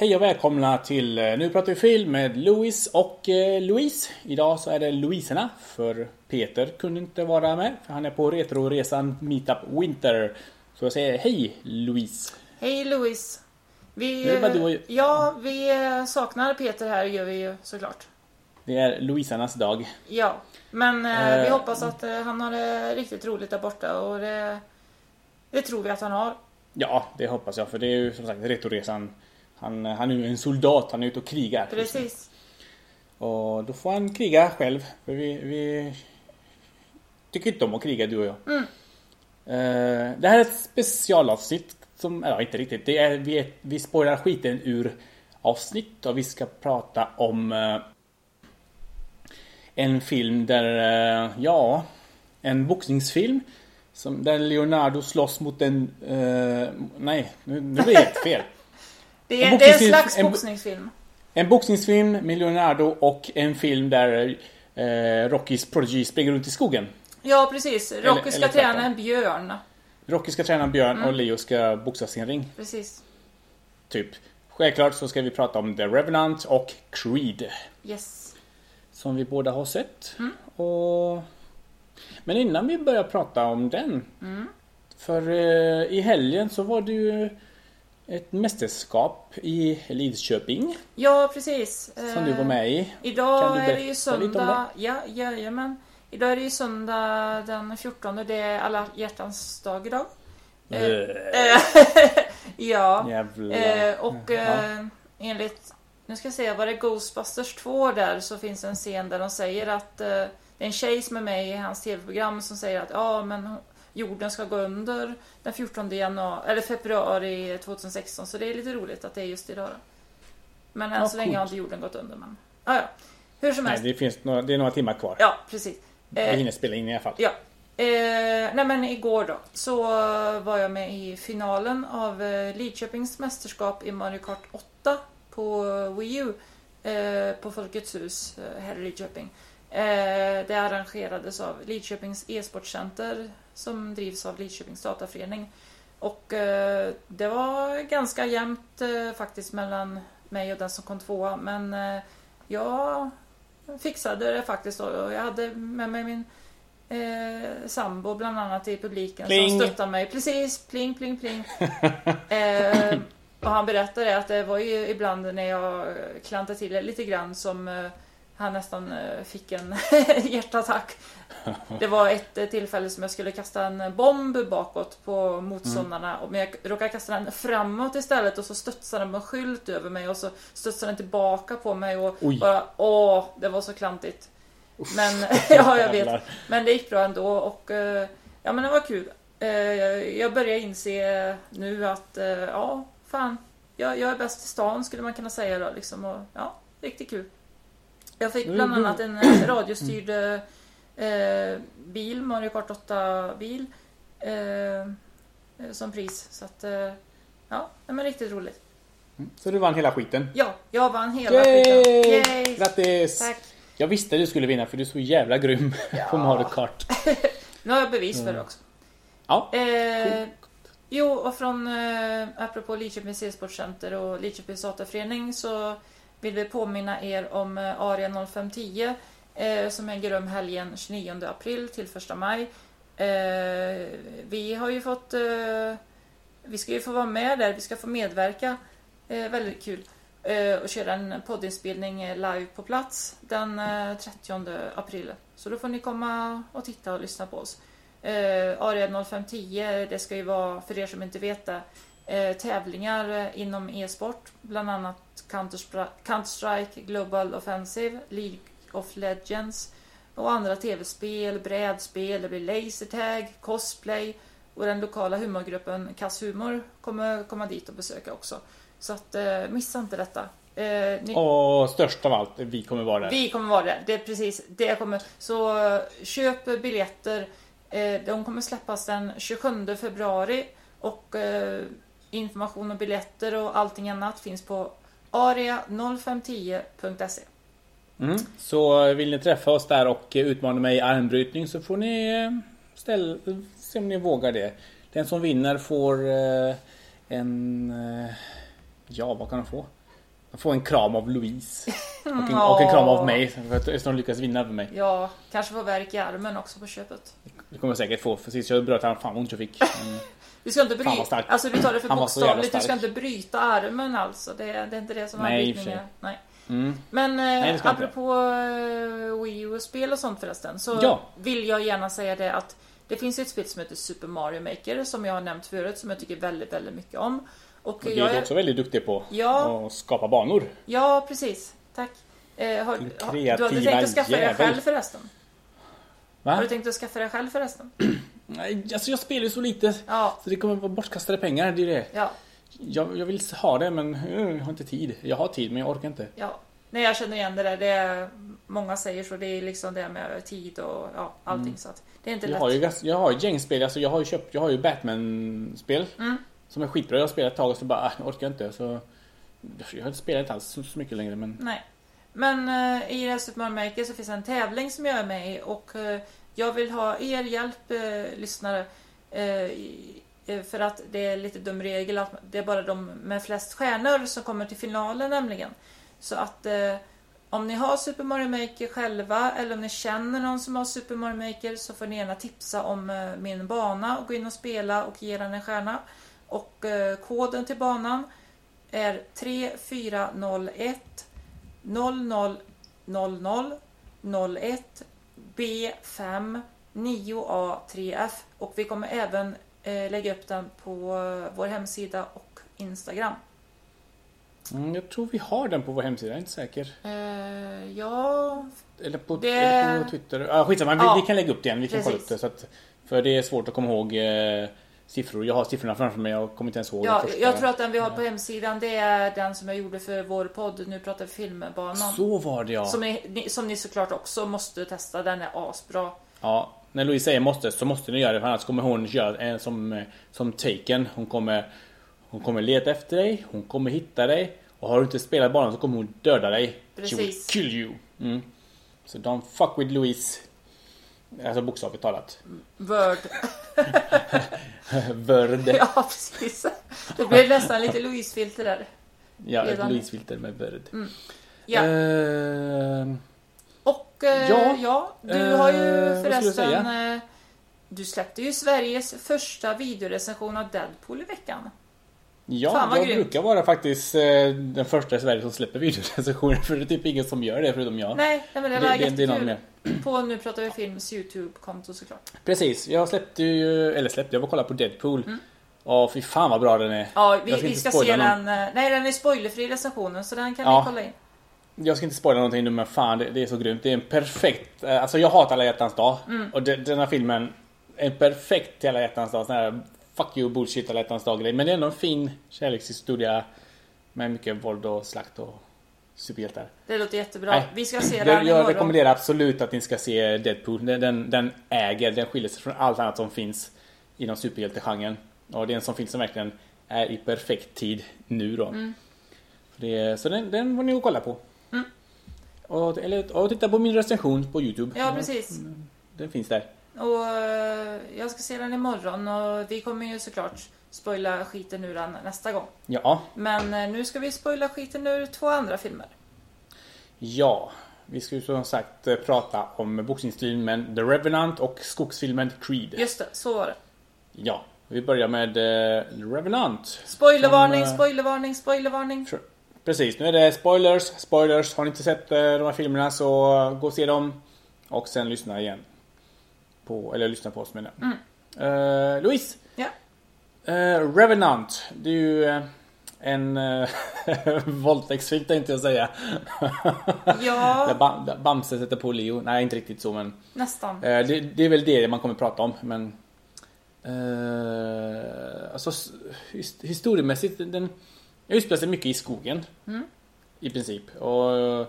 Hej och välkomna till eh, Nu pratar vi film med Louis och eh, Louise. Idag så är det Louiserna för Peter kunde inte vara med för han är på Retroresan Meetup Winter. Så jag säger hej Louise. Hej Louise. Vi, och- Ja, vi eh, saknar Peter här gör vi ju såklart. Det är Louisernas dag. Ja, men eh, vi Eh, hoppas att eh, han har det riktigt roligt där borta och det, det tror vi att han har. Ja, det hoppas jag för det är ju som sagt Retroresan. Han, han är ju en soldat, han är ute och krigar. Precis. Och då får han kriga själv. För vi, vi tycker inte om att kriga du och jag. Mm. Eh, det här är ett specialavsnitt som, ja inte riktigt. Det är, vi, är, vi spoilar skiten ur avsnitt och vi ska prata om eh, en film där, eh, ja, en boxningsfilm. Som, där Leonardo slåss mot en, nej nu, nu blir det helt fel. Det En är, det är en slags en bo- boxningsfilm. En boxningsfilm med Leonardo och en film där eh, Rockys Prodigy springer runt i skogen. Ja, precis. Rocky ska eller träna en björn. Rocky ska träna en björn Mm. och Leo ska boxas i en ring. Precis. Typ. Självklart så ska vi prata om The Revenant och Creed. Yes. Som vi båda har sett. Mm. Och... Men innan vi börjar prata om den. Mm. För eh, i helgen så var det ju ett mästerskap i Lidköping. Ja, precis. Som du var med i. Kan Idag är det ju söndag. Ja, jajamän. Idag är det ju söndag den 14. Det är alla hjärtans dag idag. Eh, Eh, ja. Jävla... Eh, och eh, enligt, nu ska jag säga, var det Ghostbusters 2 där så finns det en scen där de säger att eh, det är en tjej som är med i hans tv-program som säger att ja men jorden ska gå under den 14 januari, eller februari 2016 så det är lite roligt att det är just idag då. Men än Ja, så länge har inte jorden gått under men ah, ja. Hur som Nej, helst. det finns några, det är några timmar kvar. Ja, precis. Vi Eh, hinner spela in i alla fall. Ja. Eh, nej men igår då så var jag med i finalen av eh, Lidköpings mästerskap i Mario Kart 8 på Wii U eh, på Folkets hus eh, här i Lidköping. Eh, det arrangerades av Lidköpings e-sportcenter som drivs av Lidköpings dataförening. Och eh, det var ganska jämnt eh, faktiskt mellan mig och den som kom tvåa men eh, jag fixade det faktiskt och jag hade med mig min eh, sambo bland annat i publiken Pling. som stöttade mig. Precis, pling pling pling. eh, och han berättade att det var ju ibland när jag klantade till det lite grann som eh, han nästan eh, fick en hjärtattack. Det var ett eh, tillfälle som jag skulle kasta en bomb bakåt på motståndarna. Mm. Men jag råkade kasta den framåt istället och så studsade den med skylt över mig och så studsade den tillbaka på mig och Oj. bara åh, det var så klantigt. Men ja, jag vet. Men det gick bra ändå och eh, ja men det var kul. Eh, Jag börjar inse nu att ja, fan. Jag, jag är bäst i stan skulle man kunna säga då liksom. Och, ja, riktigt kul. Jag fick bland annat en radiostyrd eh, bil, Mario Kart 8 bil. Eh, eh, som pris. Så att eh, ja, det var riktigt roligt. Så du vann hela skiten. Ja, jag vann hela skiten. Yay! Yay! Grattis! Tack. Jag visste du skulle vinna för du är så jävla grym på Mario Kart. Nu har jag bevis Mm. för det också. Ja, Eh, jo, och från eh, apropå Lidköpings e-sportcenter och Lidköpings dataförening så vill vi påminna er om eh, Aria 0510 eh, Eh, som äger rum helgen 29 april till 1 maj. Eh, vi har ju fått eh, vi ska ju få vara med där, vi ska få medverka. Eh, väldigt kul. Eh, och köra en poddinspelning eh, live på plats den eh, 30 april. Så då får ni komma och titta och lyssna på oss. Eh, Aria 0510, det ska ju vara, för er som inte vet det, eh, tävlingar eh, inom e-sport. Bland annat Counter-Stri- Counter-Strike, Global Offensive, League of Legends och andra tv-spel, brädspel, det blir lasertag, cosplay och den lokala humorgruppen Kass Humor kommer komma dit och besöka också. Så att eh, missa inte detta. Eh, ni, och störst av allt, vi kommer vara där. vi kommer vara där. Det är precis det kommer. Så eh, köp biljetter. Eh, De kommer släppas den 27 februari och eh, information och biljetter och allting annat finns på aria0510.se. Mm. Så vill ni träffa oss där och eh, utmana mig i armbrytning så får ni eh, ställa, se om ni vågar det. Den som vinner får eh, en... eh, Ja, vad kan de få? Få en kram av Louise. Och en, Ja. och en kram av mig. Eftersom de lyckas vinna över mig. Ja, kanske få värk i armen också på köpet. Det kommer jag säkert få. För sist jag bröt han fan vad ont jag fick. Men, Du ska inte bryta, alltså vi tar det för bokstavligt, du ska inte bryta armen alltså. Det, är- det är inte det som är Nej, brytningen. sig. Nej. Mm. Men Nej, eh, inte. apropå eh, Wii U-spel och sånt förresten. Så Ja. vill jag gärna säga det att det finns ett spel som heter Super Mario Maker som jag har nämnt förut som jag tycker väldigt, väldigt mycket om. Och det jag är du också väldigt duktig på. Ja. Att skapa banor. Ja, precis. Tack. Eh, har, har, du hade tänkt att skaffa dig jävel. själv förresten? Har Va? du tänkt att skaffa dig själv förresten? Nej, alltså jag spelar ju så lite. Ja, Så det kommer vara bortkastade pengar. Det är det. ja, Jag, jag vill ha det men eh, jag har inte tid. Jag har tid men jag orkar inte. ja. Nej, jag känner igen det där. Det är, många säger så. Det är liksom det med tid och ja, allting. Så att det är inte Jag lätt. har ju, jag har ju ett gäng spel. Alltså jag har ju köpt, jag har ju Batman-spel. Mm. Som är skitbra. Jag har spelat ett tag och så bara, äh, jag orkar inte. Så jag har inte spelat inte alls så, så mycket längre men... Nej. Men eh, i Super Mario Maker så finns en tävling som jag är med i och eh, jag vill ha er hjälp, eh, lyssnare. Eh, för att det är lite dum regel att det är bara de med flest stjärnor som kommer till finalen nämligen. Så att eh, om ni har Super Mario Maker själva eller om ni känner någon som har Super Mario Maker så får ni gärna tipsa om eh, min bana och gå in och spela och ge den en stjärna. Och eh, koden till banan är 3401 00 01 B5 9A 3F och vi kommer även lägga upp den på eh, vår hemsida och Instagram. Mm, jag tror vi har den på vår hemsida, jag är inte säker. Eh, ja, Eller på, Det- eller på Twitter. Ja, skitsamma, vi, Ja, vi kan lägga upp det igen. Vi kan kolla upp det. Så att, för det är svårt att komma ihåg eh, siffror. Jag har siffrorna framför mig, jag kommer inte ens ihåg ja, första. jag tror att den vi har på hemsidan det är den som jag gjorde för vår podd. Nu pratar vi filmbanan. Så var det ja. Som, ni, ni- som ni såklart också måste testa. Den är asbra. Ja, när Louise säger måste så måste ni göra det för annars kommer hon göra en som, som Taken. Hon kommer, hon kommer leta efter dig, hon kommer hitta dig och har du inte spelat banan så kommer hon döda dig. She will Precis. kill you. Mm. Så don't fuck with Louise. Alltså bokstavligt talat. Word. Vörd. ja, precis. Det blev nästan lite Louise-filter där. Ja, ett. Louise-filter med vörd. Ja. Eh, Och eh, Ja, ja, du har ju eh, förresten... Eh, du släppte ju Sveriges första videorecension av Deadpool i veckan. ja, jag grymt. brukar vara faktiskt den första i Sverige som släpper videorecensioner för det är typ ingen som gör det förutom jag. Nej, nej men det Det- var det- det är jättekul. På Nu pratar vi films YouTube-konto såklart. Precis, jag släppte ju, eller släppte, jag var och kollade på Deadpool. Och fy fan vad bra den är. Ja, vi, Jag ska vi ska se någon. den. Nej, den är spoilerfri recensionen så den kan Ja. ni kolla in. Jag ska inte spoila någonting nu men fan det, det är så grymt. Det är en perfekt, eh, alltså jag hatar alla hjärtans dag. Och de, den här filmen, en perfekt till alla hjärtans dag. Sån här fuck you bullshit alla hjärtans dag grej. Men det är ändå en fin kärlekshistoria. Med mycket våld och slakt och superhjältar. Det låter jättebra. Nej. Vi ska se den jag imorgon. rekommenderar absolut att ni ska se Deadpool. Den, den, den äger, den skiljer sig från allt annat som finns inom superhjältegenren. Och det är en sån film som verkligen är i perfekt tid nu då. Mm. Det, så den, den får ni gå och kolla på. Och, eller, och titta på min recension på Youtube. Ja, precis. Den finns där. Och eh, jag ska se den imorgon och vi kommer ju såklart spoila skiten ur den nästa gång. Ja, Men eh, nu ska vi spoila skiten ur två andra filmer. ja. Vi ska ju som sagt eh, prata om boxningsfilmen The Revenant och skogsfilmen Creed. Just det, så var det. Ja, vi börjar med The Revenant. Spoilervarning, Som, spoilervarning, spoilervarning. Sure. Precis, nu är det spoilers, spoilers. Har ni inte sett eh, de här filmerna så gå och se dem. Och sen lyssna igen. På, eller lyssna på oss menar jag. Eh, Louise! Ja. Eh, Revenant. Det är ju en uh, våldtäktsfilm tänkte jag säga. Där, Ja, Bam, där Bamse sätter på Leo. Nej, inte riktigt så men. nästan. Eh, det, det är väl det man kommer prata om men eh, alltså historiemässigt den- den utspelar sig mycket i skogen. I princip. Och eh,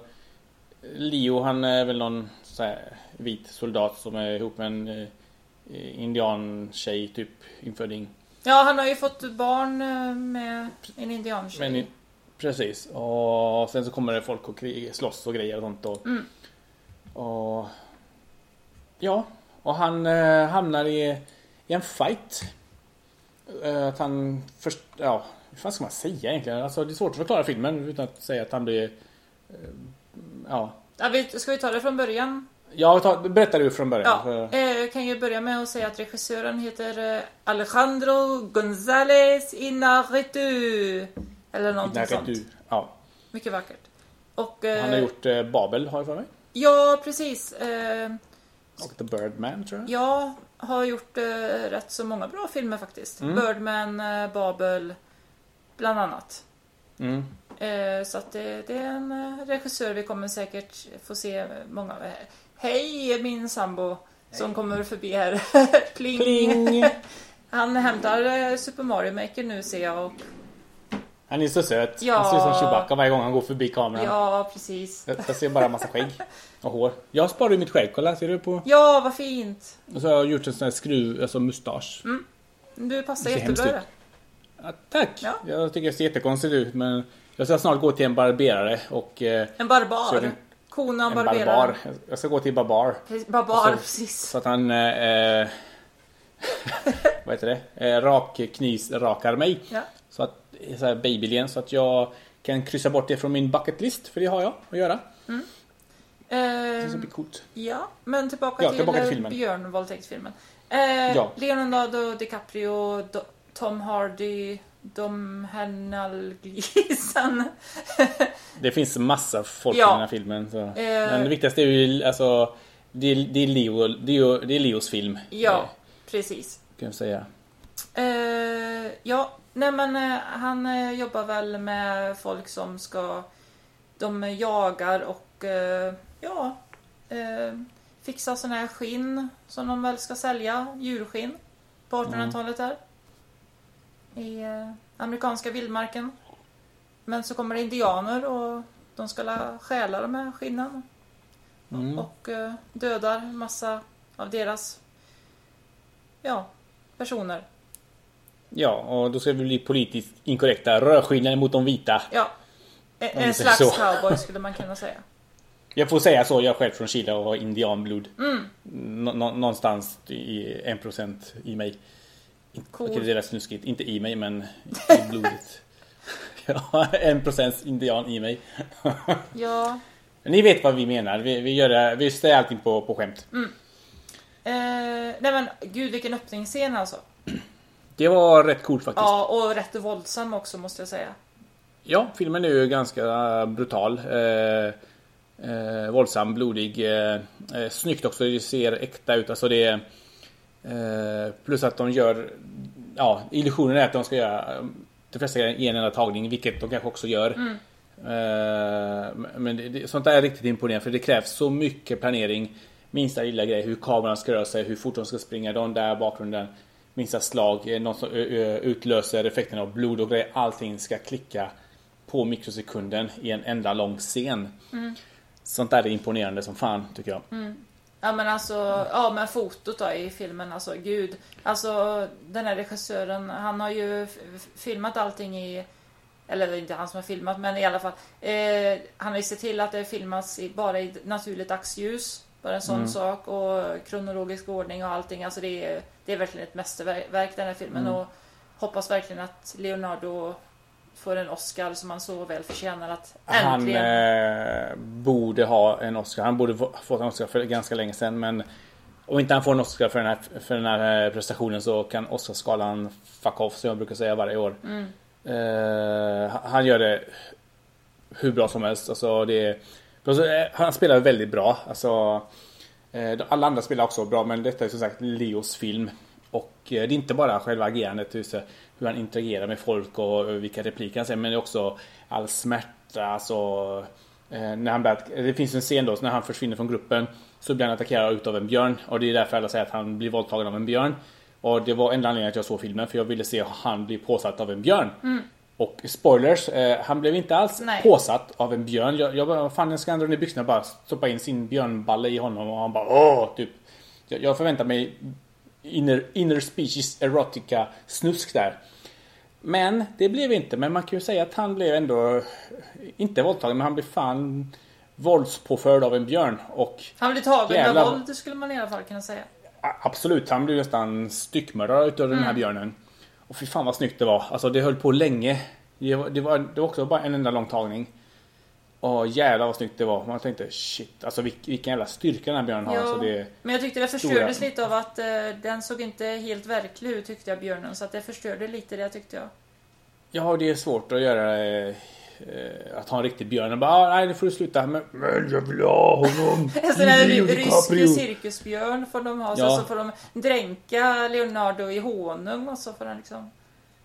Leo han är väl någon så här, vit soldat som är ihop med en eh, indiantjej typ inföding. Ja, han har ju fått barn eh, med en indiantjej. Men, precis. Och sen så kommer det folk och krig, slåss och grejer och sånt. Och, Mm. och Ja, och han eh, hamnar i, i en fight. Eh, Att han först, ja, hur fan ska man säga egentligen? Alltså det är svårt att förklara filmen utan att säga att han blir, eh, ja. Ja, vi, ska vi ta det från början? Ja, ta, berätta du från början. Ja, för- eh, jag kan ju börja med att säga att regissören heter eh, Alejandro González Inarritu. Eller någonting När sånt. ja. Mycket vackert. Och, Han har gjort eh, Babel har jag för mig. Ja, precis. Eh, Och The Birdman tror jag. jag har gjort rätt så många bra filmer faktiskt. Mm. Birdman, Babel, bland annat. Mm. Eh, så att det, det är en eh, regissör vi kommer säkert få se många av. Hej min sambo som kommer förbi här. Pling. Pling! Han hämtar eh, Super Mario Maker nu ser jag och Han är så söt. Ja. Han ser ut som Chewbacca varje gång han går förbi kameran. ja precis. Jag, jag ser bara en massa skägg och hår. Jag sparar ju mitt skägg, kolla ser du på? Ja vad fint. Och så har jag gjort en sån här skruv, alltså mustasch. Du passar jättebra det. Ja, tack! Ja. Jag tycker det ser jättekonstigt ut men jag ska snart gå till en barberare och... Eh, En barbar. det Kona en barberare. barbar. Jag ska gå till barbar. Barbar, Och så- precis. Så att han... Eh, vad heter det? Eh, Rakknivsrakar mig. Ja. Så att, så här babylen så att jag kan kryssa bort det från min bucket list. För det har jag att göra. Det ska Eh, bli coolt. ja, men tillbaka Ja, till, tillbaka till filmen. björnvåldtäktsfilmen. Eh, Ja. Leonardo DiCaprio, Do- Tom Hardy, Dom Hernal-Gleeson. Det finns massa folk Ja. i den här filmen. Så. Eh. Men det viktigaste är ju alltså... Det är, det är, Leo, det är, det är Leos film. ja, eh, precis. Kan jag säga. Eh, ja, nej men eh, han eh, jobbar väl med folk som ska... De jagar och eh, ja, fixar såna här skinn som de väl ska sälja, djurskinn, på 1800-talet där. I eh, amerikanska vildmarken. Men så kommer det indianer och de ska la stjäla de här skinnen. Mm. Och eh, dödar massa av deras ja, personer. Ja, och då ska vi bli politiskt inkorrekta. Rödskinnade mot de vita. Ja. En, Om en säger slags så. cowboy skulle man kunna säga. Jag får säga så, jag är själv från Chile och har indianblod. Mm. Nå- nå- någonstans i 1% i mig. Cool. Okej, det är rätt snuskigt. Inte i mig, men i blodet. Jag har 1% indian i mig. Ja. Ni vet vad vi menar. Vi, vi, gör det, vi säger allting på, på skämt. Eh, nej men gud vilken öppningsscen alltså. Det var rätt coolt faktiskt. Ja, och rätt våldsam också måste jag säga. Ja, filmen är ju ganska brutal. Eh, eh, våldsam, blodig. Eh, eh, snyggt också, det ser äkta ut. Alltså det är, eh, plus att de gör... Ja, illusionen är att de ska göra de flesta i en enda tagning, vilket de kanske också gör. Eh, men det, sånt där är riktigt imponerande för det krävs så mycket planering. Minsta lilla grej, hur kameran ska röra sig, hur fort de ska springa, de där bakgrunden. Minsta slag, eh, något som utlöser effekten av blod och grejer. Allting ska klicka på mikrosekunden i en enda lång scen. Sånt där är imponerande som fan tycker jag. Ja men alltså, ja men fotot då i filmen, alltså gud. Alltså den här regissören, han har ju filmat allting i eller det är inte han som har filmat men i alla fall. Eh, han har ju sett till att det filmas i, bara i naturligt dagsljus. Bara en sån sak och kronologisk ordning och allting. Alltså det är, det är verkligen ett mästerverk den här filmen och hoppas verkligen att Leonardo får en Oscar som han så väl förtjänar att Han äntligen. eh, borde ha en Oscar. Han borde få- fått en Oscar för ganska länge sedan. Men om inte han får en Oscar för den här, för den här eh, prestationen så kan Oscarsgalan fuck off som jag brukar säga varje år. Eh, han gör det hur bra som helst. Alltså, det, alltså, eh, han spelar väldigt bra. Alltså, eh, alla andra spelar också bra men detta är som sagt Leos film. Och det är inte bara själva agerandet, hur han interagerar med folk och vilka repliker han säger men också all smärta. Alltså, eh, när han börjar, det finns en scen då när han försvinner från gruppen så blir han attackerad utav en björn och det är därför alla säger att han blir våldtagen av en björn. Och det var enda anledningen att jag såg filmen för jag ville se han bli påsatt av en björn. Och spoilers, eh, han blev inte alls Nej. påsatt av en björn. Jag, jag bara, fan jag ska ändå ner byxorna bara stoppa in sin björnballe i honom och han bara åh, typ. Jag, jag förväntar mig inner, inner species erotica snusk där. Men det blev inte, men man kan ju säga att han blev ändå inte våldtagen, men han blev fan våldspåförd av en björn. Och Han blir tagen Jävlar. med våld, det skulle man i alla fall kunna säga. Absolut, han blev nästan styckmördad utav den här björnen. Och fy fan vad snyggt det var. Alltså det höll på länge. Det var, det var, det var också bara en enda lång tagning. Och jävlar vad snyggt det var. Man tänkte shit, alltså vilken, vilken jävla styrka den här björnen har. Alltså det, Men jag tyckte det förstördes lite av att eh, den såg inte helt verklig ut tyckte jag björnen. Så att det förstörde lite det tyckte jag. ja, det är svårt att göra eh, eh, att ha en riktig björn och bara ah, nej nu får du sluta. Men, men jag vill ha honom. En sån Leo rysk cirkusbjörn får de ha. Så, Ja. så får de dränka Leonardo i honung och så får han liksom...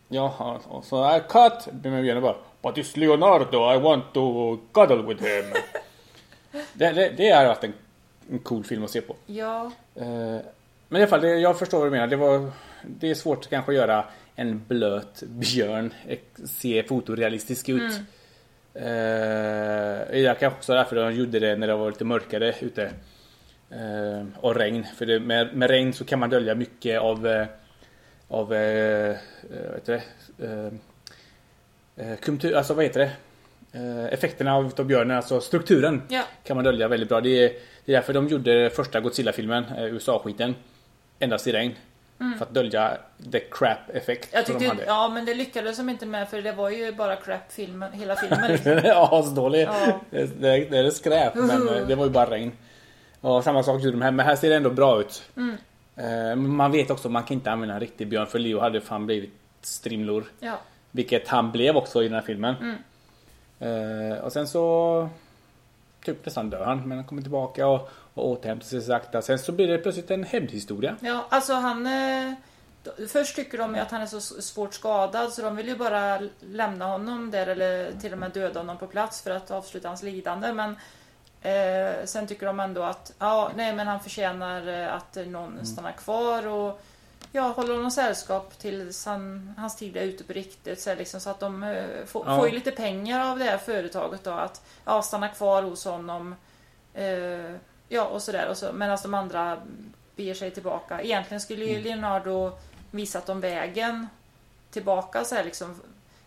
Ja, och så I cut. Med björnen bara But it's Leonardo, I want to cuddle with him. det, det, det har varit en, en cool film att se på. Ja, Eh, Men i alla fall, det, jag förstår vad du menar. Det, var, det är svårt kanske att göra en blöt björn eh, se fotorealistisk ut. Mm. Det är kanske också därför de gjorde det när det var lite mörkare ute. Eh, och regn. För det, med, med regn så kan man dölja mycket av av eh, eh, vad heter det? Eh, eh, kultur, alltså vad heter det? Eh, effekterna av, av björnen, alltså strukturen ja. kan man dölja väldigt bra. Det är, det är därför de gjorde första Godzilla-filmen, eh, USA-skiten, endast i regn. För att dölja the crap effekt Mm. Jag som de tyckte, hade. ja men det lyckades de inte med för det var ju bara crap filmen, hela filmen. Liksom. ja, asdålig. Ja. Det, det, är skräp, men eh, det var ju bara regn. Och samma sak gjorde de här, men här ser det ändå bra ut. Mm. Eh, man vet också, man kan inte använda en riktig björn för Leo hade fan blivit strimlor. Ja. Vilket han blev också i den här filmen. Mm. Eh, och sen så Typ nästan dör han men han kommer tillbaka och, och återhämtar sig sakta. Sen så blir det plötsligt en hämndhistoria. ja, alltså han... eh, Först tycker de ju att han är så svårt skadad så de vill ju bara lämna honom där eller till och med döda honom på plats för att avsluta hans lidande. Men eh, sen tycker de ändå att ja, nej, men han förtjänar eh, att någon stannar kvar och ja, håller honom sällskap tills han, hans tid är ute på riktigt. Så, liksom, så att de eh, får, Ja. får ju lite pengar av det här företaget då. Att ja, stanna kvar hos honom. Eh, ja, och sådär. Så, medan de andra beger sig tillbaka. Egentligen skulle ju Leonardo visat dem vägen tillbaka. Så här, liksom.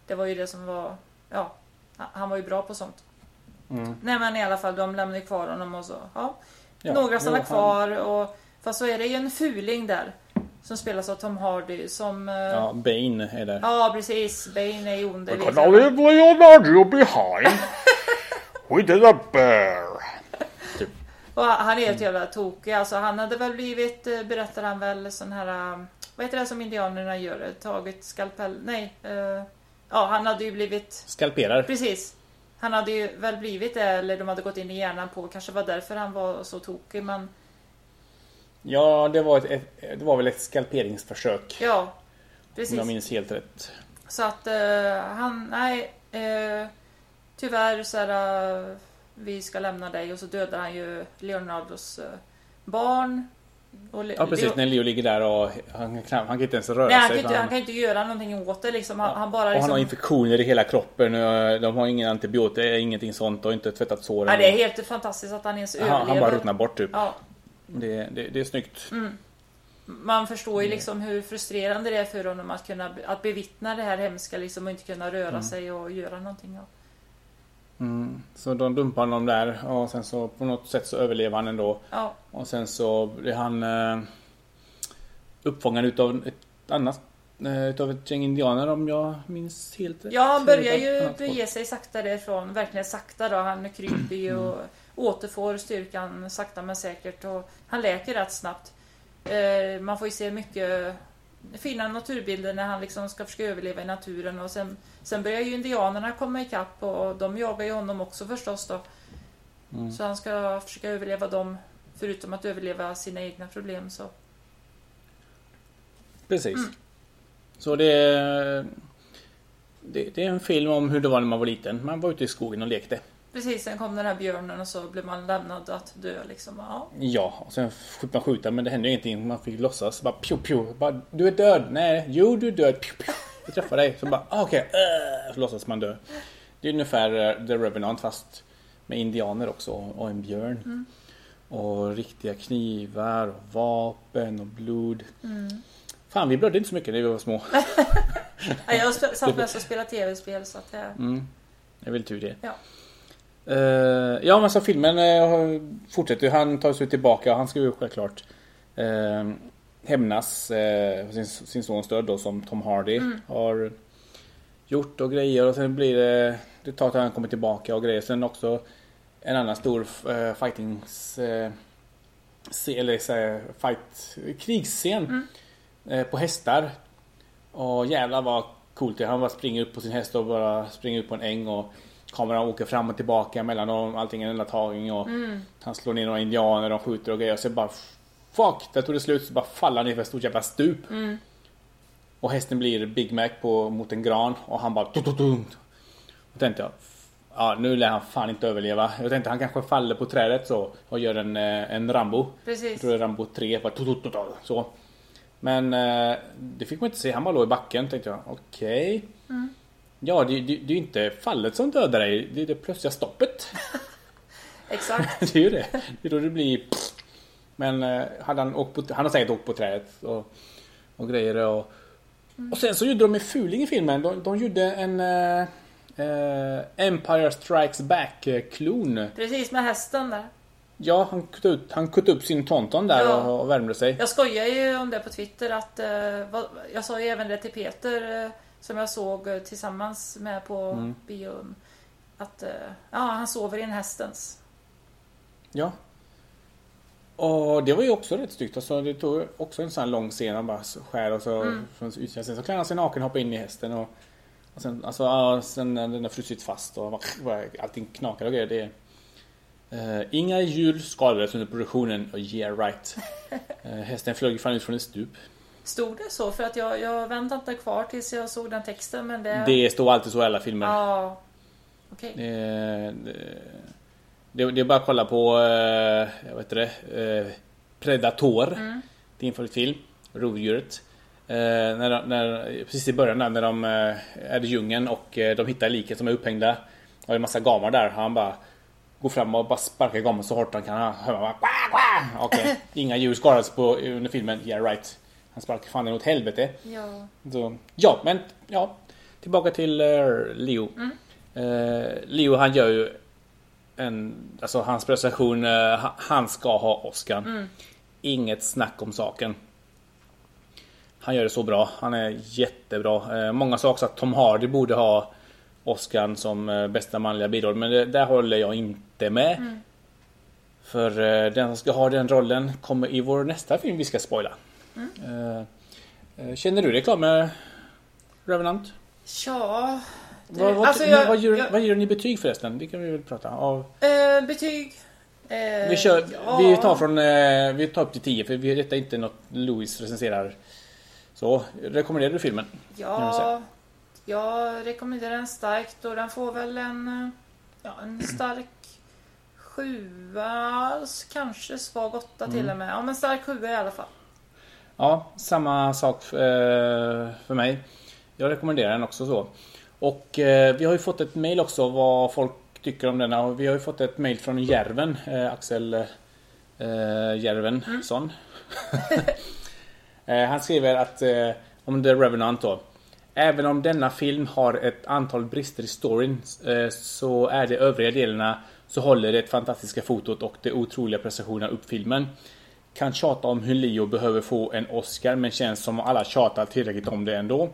Det var ju det som var... Ja, han var ju bra på sånt. Mm. Nej men i alla fall, de lämnar ju kvar honom och så. Ja. Ja, Några stannar kvar och... Fast så är det ju en fuling där. Som spelas av Tom Hardy som... eh, Ja, Bane är där. Ja precis, Bane är ju ond. det Leonardo behind? With a bear. Och han är helt jävla tokig. Alltså han hade väl blivit, eh, berättar han väl, sån här... eh, Vad heter det som indianerna gör? Tagit skalpell... Nej. eh, ja, han hade ju blivit... Skalperar. Precis. Han hade ju väl blivit det, eller de hade gått in i hjärnan på. Kanske var därför han var så tokig, men... Ja, det var, ett, ett, det var väl ett skalperingsförsök. Ja. Om Precis. jag minns helt rätt. Så att eh, han, nej. Eh, tyvärr så är uh, vi ska lämna dig och så dödar han ju Leonardos eh, barn. Och Ja precis, Leo- när Leo ligger där och han, kan han kan inte ens röra Nej, han sig. kan, för inte, han kan inte göra någonting åt det liksom. Han, han bara Och liksom... han har infektioner i hela kroppen. och De har ingen antibiotika, ingenting sånt och inte tvättat såren. ja, det är helt fantastiskt att han ens han, överlever. han bara ruttnar bort typ. Ja, Det, det, det är snyggt. man förstår ju liksom hur frustrerande det är för honom att kunna att bevittna det här hemska liksom och inte kunna röra Mm. sig och göra någonting. Mm. Så de dumpar honom där och sen så på något sätt så överlever han ändå. Ja, Och sen så blir han eh, uppfångad utav ett annat eh, utav ett gäng indianer om jag minns helt rätt. ja han börjar ju bege sig sakta därifrån. Verkligen sakta då. Han kryper ju och återfår styrkan sakta men säkert. Och han läker rätt snabbt. Eh, man får ju se mycket fina naturbilder när han liksom ska försöka överleva i naturen. Och sen, sen börjar ju indianerna komma ikapp och de jagar ju honom också förstås då. Mm. Så han ska försöka överleva dem. Förutom att överleva sina egna problem så. Precis. Mm. Så det är, det, det är en film om hur det var när man var liten. Man var ute i skogen och lekte. Precis, sen kom den här björnen och så blev man lämnad att dö liksom. Ja. Ja, och sen fick man skjuta men det hände ingenting. Man fick låtsas. Bara pju pju. Bara, du är död. Nej, jo du är död. Pju, pju. Jag träffar dig. Så bara, ah, okej. Okay. Så låtsas man dö. Det är ungefär eh, The Revenant fast med indianer också och en björn. Och riktiga knivar och vapen och blod. Fan, vi blödde inte så mycket när vi var små. Ja, jag satt mest och spelade tv-spel så att det... Mm. Det är väl tur det. Ja. Eh, ja men så filmen uh, fortsätter. Han tar sig tillbaka. Han ska ju självklart uh, hämnas för sin, sin sons död då som Tom Hardy har gjort och grejer och sen blir det det tar tag han kommer tillbaka och grejer. Sen också en annan stor eh, fightings eh, se, eller så fight krigsscen eh, på hästar. Och jävlar vad coolt det är. Han bara springer upp på sin häst och bara springer upp på en äng och kameran åker fram och tillbaka mellan dem. Allting är en enda tagning och han slår ner några indianer och skjuter och grejer. Och så bara fuck, där tog det slut så bara faller ner för ett stort jävla stup. Och hästen blir Big Mac på, mot en gran och han bara. Och tänkte jag Ja nu lär han fan inte överleva. Jag tänkte han kanske faller på trädet så och gör en, eh, en Rambo. Jag Precis. tror det är Rambo 3. Bara så. Men eh, det fick man inte se. Han bara låg i backen tänkte jag. Okej. Ja det, det, det är ju inte fallet som dödar dig. Det är det plötsliga stoppet. Exakt. det är ju det. Det är då det blir... Men eh, hade han, åkt på, han har säkert åkt på trädet och, och grejer. Och, och sen så gjorde de en fuling i filmen. De, de gjorde en eh, eh, Empire Strikes Back-klon. Precis med hästen där. Ja, han kuttade, ut, han kuttade upp sin tonton där Ja. och, och värmde sig. Jag skojar ju om det på Twitter att eh, vad, jag sa ju även det till Peter eh, som jag såg eh, tillsammans med på Mm. bio. Att eh, ja, han sover i en hästens. Ja. Och det var ju också rätt snyggt. Alltså, det tog också en sån här lång scen. Han bara skär och så Mm. från utsidan. Sen så klär han sig naken och hoppar in i hästen. Och, och sen, alltså, ja, sen när den har frusit fast och allting knakar och grejer. Det eh, inga djur skadades under produktionen. Och yeah right. Eh, hästen flög fan ut från ett stup. Stod det så? För att jag, jag väntade inte kvar tills jag såg den texten men det... Det står alltid så i alla filmer. Ja. Okej. Det, det, det, är bara att kolla på eh, jag vet det, eh, Predator. Mm. Det är en favoritfilm. Rovdjuret. Eh, när, de- när, precis i början där, när de är i djungeln och de hittar liken som är upphängda. Och en massa gamar där. Han bara går fram och bara sparkar gamen så hårt han kan. Han hör bara "Quack, quack." Okej, inga djur skadades på, under filmen. Yeah right. Han sparkar fan den åt helvete. Ja. Så, ja, men ja. Tillbaka till eh, Leo. Eh, Leo han gör ju en, alltså hans prestation, ha- han ska ha Oscar. Inget snack om saken. Han gör det så bra. Han är jättebra. Många sa också att Tom Hardy borde ha Oscar som bästa manliga biroll. Men det, där håller jag inte med. För eh, den som ska ha den rollen kommer i vår nästa film vi ska spoila. Eh, känner du dig klar med Revenant? Ja. det- Vad, vad, alltså, jag- vad, gör, jag- vad ger ni betyg förresten? Det kan vi väl prata om. Eh, betyg? Eh, Vi, kör, ja. vi tar från eh, Vi tar upp till 10 för vi, detta är inte något Louis recenserar. Så, rekommenderar du filmen? Ja, jag rekommenderar den starkt och den får väl en, ja, en stark sjua, kanske svag åtta Mm. till och med. Ja, men stark sjua i alla fall. Ja, samma sak eh, för mig. Jag rekommenderar den också så. Och eh, vi har ju fått ett mail också vad folk tycker om denna. Och vi har ju fått ett mail från Järven, eh, Axel Järvensson. eh, han skriver att om The Revenant då. Även om denna film har ett antal brister i storyn så är de övriga delarna så håller det fantastiska fotot och de otroliga prestationerna upp filmen. Kan tjata om hur Leo behöver få en Oscar men känns som alla tjatar tillräckligt om det ändå.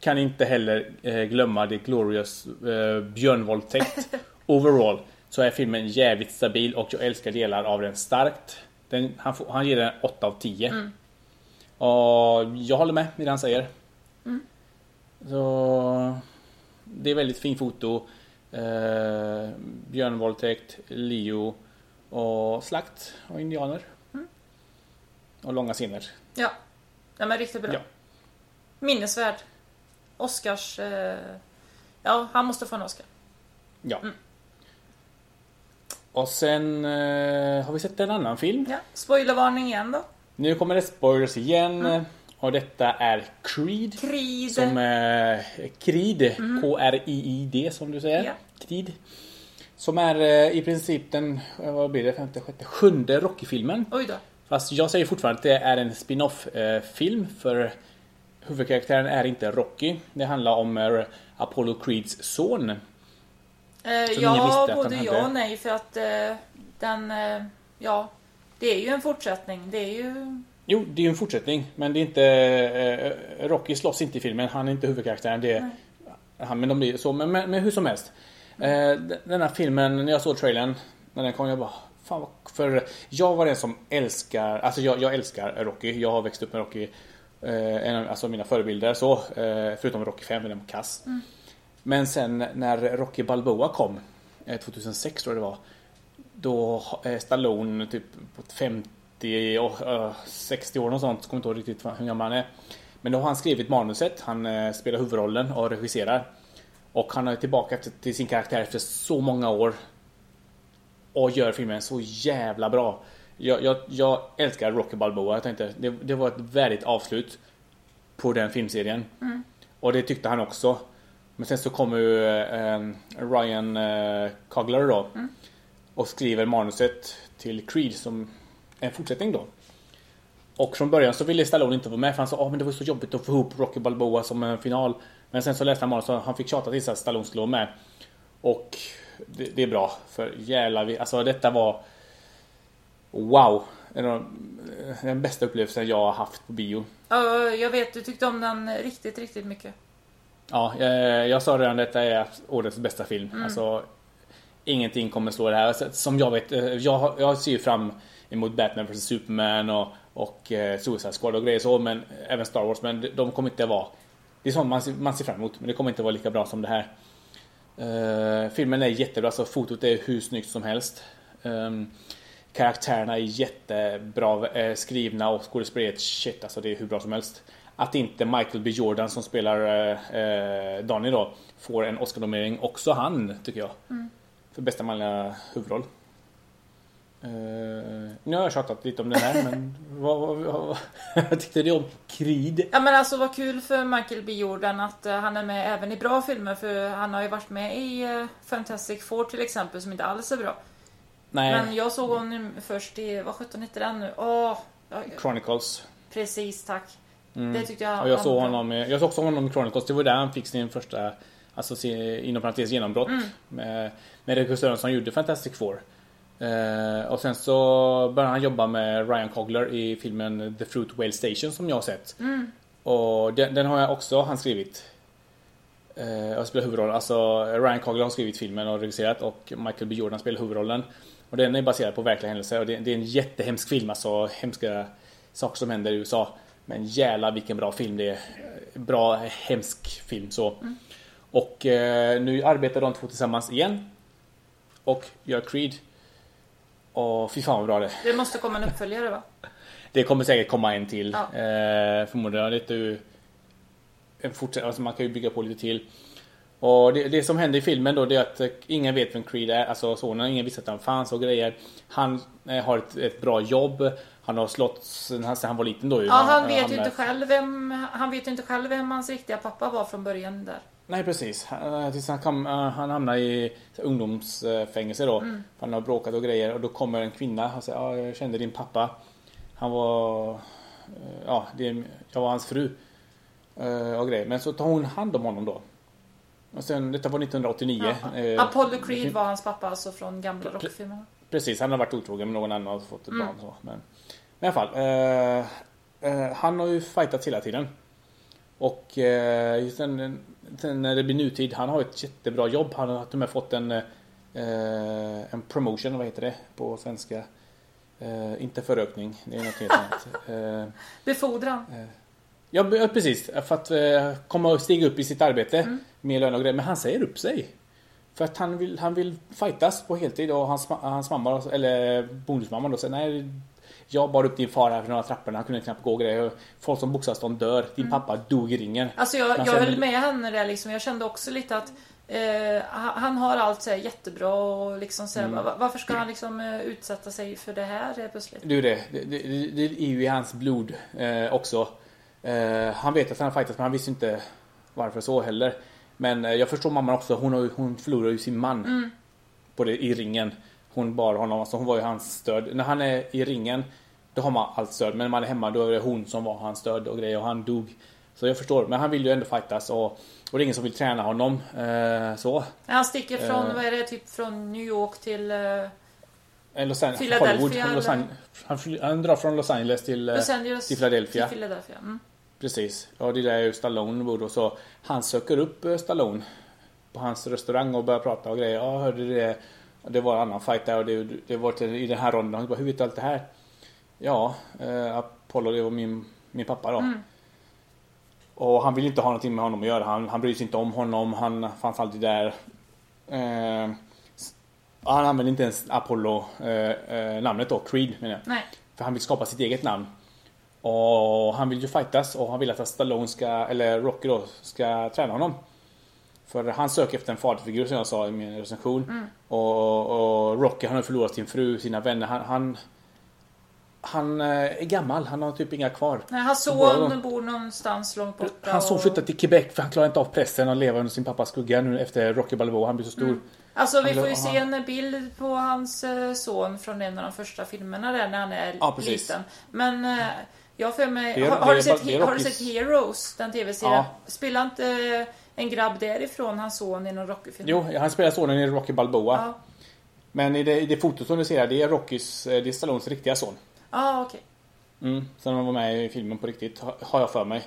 Kan inte heller eh, glömma det glorious eh, björnvåldtäkt. Overall så är filmen jävligt stabil och jag älskar delar av den starkt. Den, han, får, han ger den 8 av 10. Och jag håller med i det han säger. Så Det är väldigt fint foto. Eh, björnvåldtäkt, Leo och slakt och indianer. Och långa scener. Ja, ja men riktigt bra. Ja. Minnesvärd. Oscars... Eh, ja, han måste få en Oscar. Ja. Och sen eh, har vi sett en annan film. Ja, spoilervarning igen då. Nu kommer det spoilers igen. Och detta är Creed. Creed. Som är Creed. K-R-I-I-D som du säger. Ja. Creed. Som är eh, i princip den, eh, vad blir det, femte, sjätte, sjunde Rocky-filmen. Oj då. Fast jag säger fortfarande att det är en spin-off eh, film för huvudkaraktären är inte Rocky. Det handlar om eh, Apollo Creeds son. Eh, ja, både ja och nej för att eh, den... Eh, ja, det är ju en fortsättning. Det är ju Jo, det är ju en fortsättning. Men det är inte... Eh, Rocky slåss inte i filmen. Han är inte huvudkaraktären. Det är, han, men de blir så. Men, men, men hur som helst. Eh, den här filmen, när jag såg trailern. När den kom, jag bara... Fan vad, för jag var den som älskar... Alltså jag, jag älskar Rocky. Jag har växt upp med Rocky. Eh, en av alltså mina förebilder så. Eh, förutom Rocky 5, den var kass. Mm. Men sen när Rocky Balboa kom. Eh, 2006 tror jag det var. Då eh, Stallone typ på 50 och eh, 60 år och sånt. Kommer inte ihåg riktigt hur gammal han är. Men då har han skrivit manuset. Han eh, spelar huvudrollen och regisserar. Och han är tillbaka till sin karaktär efter så många år. Och gör filmen så jävla bra. Jag, jag, jag älskar Rocky Balboa. Jag tänkte det, det var ett värdigt avslut på den filmserien. Och det tyckte han också. Men sen så kommer ju eh, Ryan eh, Coogler då. Och skriver manuset till Creed som en fortsättning då. Och från början så ville Stallone inte vara med för han sa att men det var så jobbigt att få ihop Rocky Balboa som en final. Men sen så läste han manus och han fick tjata till sig att Stallone skulle vara med. Och det, det är bra för jävlar, vi- alltså detta var Wow! En av de- Den bästa upplevelsen jag har haft på bio. Ja, jag vet, du tyckte om den riktigt, riktigt mycket. Ja, jag, jag sa redan detta är årets bästa film. Mm. Alltså, ingenting kommer slå det här. Som jag vet, eh, jag, jag ser ju fram emot Batman vs Superman och, och eh, Suicide Squad och grejer så, men även Star Wars. Men de- kommer inte vara... Det är sånt man, ser- man ser fram emot, men det kommer inte vara lika bra som det här. Eh, filmen är jättebra, så fotot är hur snyggt som helst. Um, karaktärerna är jättebra eh, skrivna och skådespeleriet, shit alltså det är hur bra som helst. Att inte Michael B Jordan som spelar eh, eh, Donny då får en Oscar-nominering, också han tycker jag. För bästa manliga huvudroll. Eh, nu har jag tjatat lite om den här men vad, vad, vad, vad tyckte du om Creed? Ja men alltså vad kul för Michael B Jordan att eh, han är med även i bra filmer för han har ju varit med i eh, Fantastic Four till exempel som inte alls är bra. Nej, Men jag såg honom först i, vad sjutton heter den nu? Åh! ja, Chronicles. precis, tack. Det tyckte jag Mm. Och jag såg honom, jag såg också honom i Chronicles. Det var där han fick sin första, alltså sin, inom parentes genombrott. Mm. Med, med regissören som gjorde Fantastic Four. Eh, och sen så började han jobba med Ryan Coogler i filmen The Fruit Whale Station som jag har sett. Mm. Och den, den har jag också han skrivit. Eh, jag spelar huvudrollen. Alltså Ryan Coogler har skrivit filmen och regisserat och Michael B Jordan spelar huvudrollen. Och den är baserad på verkliga händelser och det, det är en jättehemsk film. Alltså hemska saker som händer i USA. Men jävlar vilken bra film det är. Bra hemsk film så. Och eh, nu arbetar de två tillsammans igen. Och gör Creed. Och fy fan vad bra det. Det måste komma en uppföljare va? Det kommer säkert komma en till. Ja. Eh, förmodligen lite en fortsätt, alltså man kan ju bygga på lite till. Och det, det som händer i filmen då det är att eh, ingen vet vem Creed är. Alltså sonen, ingen visste att han fanns och grejer. Han eh, har ett, ett bra jobb. Han har slått sen han, sen han var liten då ju. Ja, han vet ju hamnar- inte själv vem, han vet ju inte själv vem hans riktiga pappa var från början där. Nej precis. Han, eh, tills han, kom, eh, han hamnar i ungdomsfängelse då. Mm. Han har bråkat och grejer och då kommer en kvinna och säger ja, jag kände din pappa. Han var... eh, Ja, det, jag var hans fru. Och grejer. Men så tar hon hand om honom då. Och sen, detta var 1989. Ja. eh, Apollo Creed var hans pappa alltså från gamla rockfilmerna. Precis, han har varit otrogen med någon annan och fått ett Mm. barn. Så. Men, men i alla fall. Eh, eh, han har ju fightats hela tiden. Och eh, sen, sen när det blir nutid, han har ett jättebra jobb. Han har till och med fått en, eh, en promotion, vad heter det på svenska? Eh, inte förökning, det är något helt annat. Eh, Befordran. Ja, b- ja, precis. För att eh, komma och stiga upp i sitt arbete med lön och grejer. Men han säger upp sig. För att han vill, han vill fightas på heltid och hans, hans mamma, eller bonusmamma då säger nej jag bar upp din far här för några trapporna, han kunde knappt gå grejer. Folk som boxas de dör. Din pappa dog i ringen. Alltså jag, jag sen- höll med henne där liksom. Jag kände också lite att eh, han har allt så här jättebra och liksom så här, Mm. va- varför ska han liksom eh, utsätta sig för det här plötsligt? Ju det. Det, det, det är ju i hans blod eh, också. Eh, han vet att han har fightats men han visste inte varför så heller. Men eh, jag förstår mamman också. Hon, har, hon förlorar ju sin man. På det, I ringen. Hon bar honom. Alltså hon var ju hans stöd. När han är i ringen då har man allt stöd. Men när man är hemma då är det hon som var hans stöd och grejer. Och han dog. Så jag förstår. Men han vill ju ändå fightas. Och, och det är ingen som vill träna honom. Eh, så. Han sticker från, Eh. vad är det, typ från New York till... Eh, Los An- Philadelphia, Hollywood. Han, Los? An- han, han drar från Los Angeles till, eh, Los Angeles till Philadelphia. Till Philadelphia. Mm. Precis. Ja, det är där ju Stallone bor och så han söker upp eh, Stallone på hans restaurang och börjar prata och grejer. Ja, hörde det? Det var en annan fight där och det, det var i den här ronden. Han bara, hur vet du allt det här? Ja, eh, Apollo det var min, min pappa då. Mm. Och han vill inte ha någonting med honom att göra. Han, han bryr sig inte om honom. Han fanns alltid där. Eh, han använder inte ens Apollo eh, eh, namnet då, Creed menar jag. Nej. För han vill skapa sitt eget namn. Och han vill ju fightas och han vill att Stallone ska, eller Rocky då, ska träna honom. För han söker efter en faderfigur som jag sa i min recension. Och, och Rocky han har förlorat sin fru, sina vänner. Han, han, han eh, är gammal, han har typ inga kvar. Nej, hans son bor någonstans långt borta. Hans son flyttar till Quebec för han klarar inte av pressen och leva under sin pappas skugga nu efter Rocky Balboa. Han blir så stor. Alltså vi får ju se en bild på hans eh, son från en av de första filmerna där när han är Ja, liten. Men eh, jag för mig, har, har, du sett, har du sett Heroes, den tv-serien? Ja. Spelar inte en grabb därifrån hans son i någon Rocky-film? Jo, han spelar sonen i Rocky Balboa. Ja, Men i det, i det fotot som du ser här, det är Rockys, eh, det är Stallones riktiga son. ah, okej. Mm, sen han var med i filmen på riktigt, ha- har jag för mig.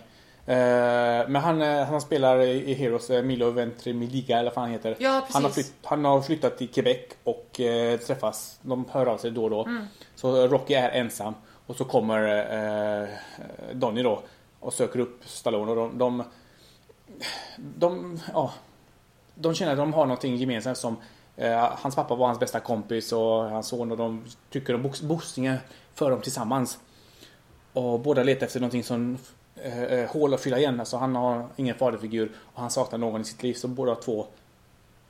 Eh, men han, eh, han spelar i Heroes, Milo Ventimiglia eller vad han heter. Ja, precis. han, har flytt, han har flyttat till Quebec och eh, träffas, de hör av sig då och då. Mm. Så Rocky är ensam. Och så kommer eh, Donny då och söker upp Stallone och de, de, de, ja, de känner att de har någonting gemensamt som eh, hans pappa var hans bästa kompis och hans son och de tycker om box, boxningen för dem tillsammans. Och båda letar efter någonting som eh, eh, hål att fylla igen. Alltså han har ingen faderfigur och han saknar någon i sitt liv. Så båda två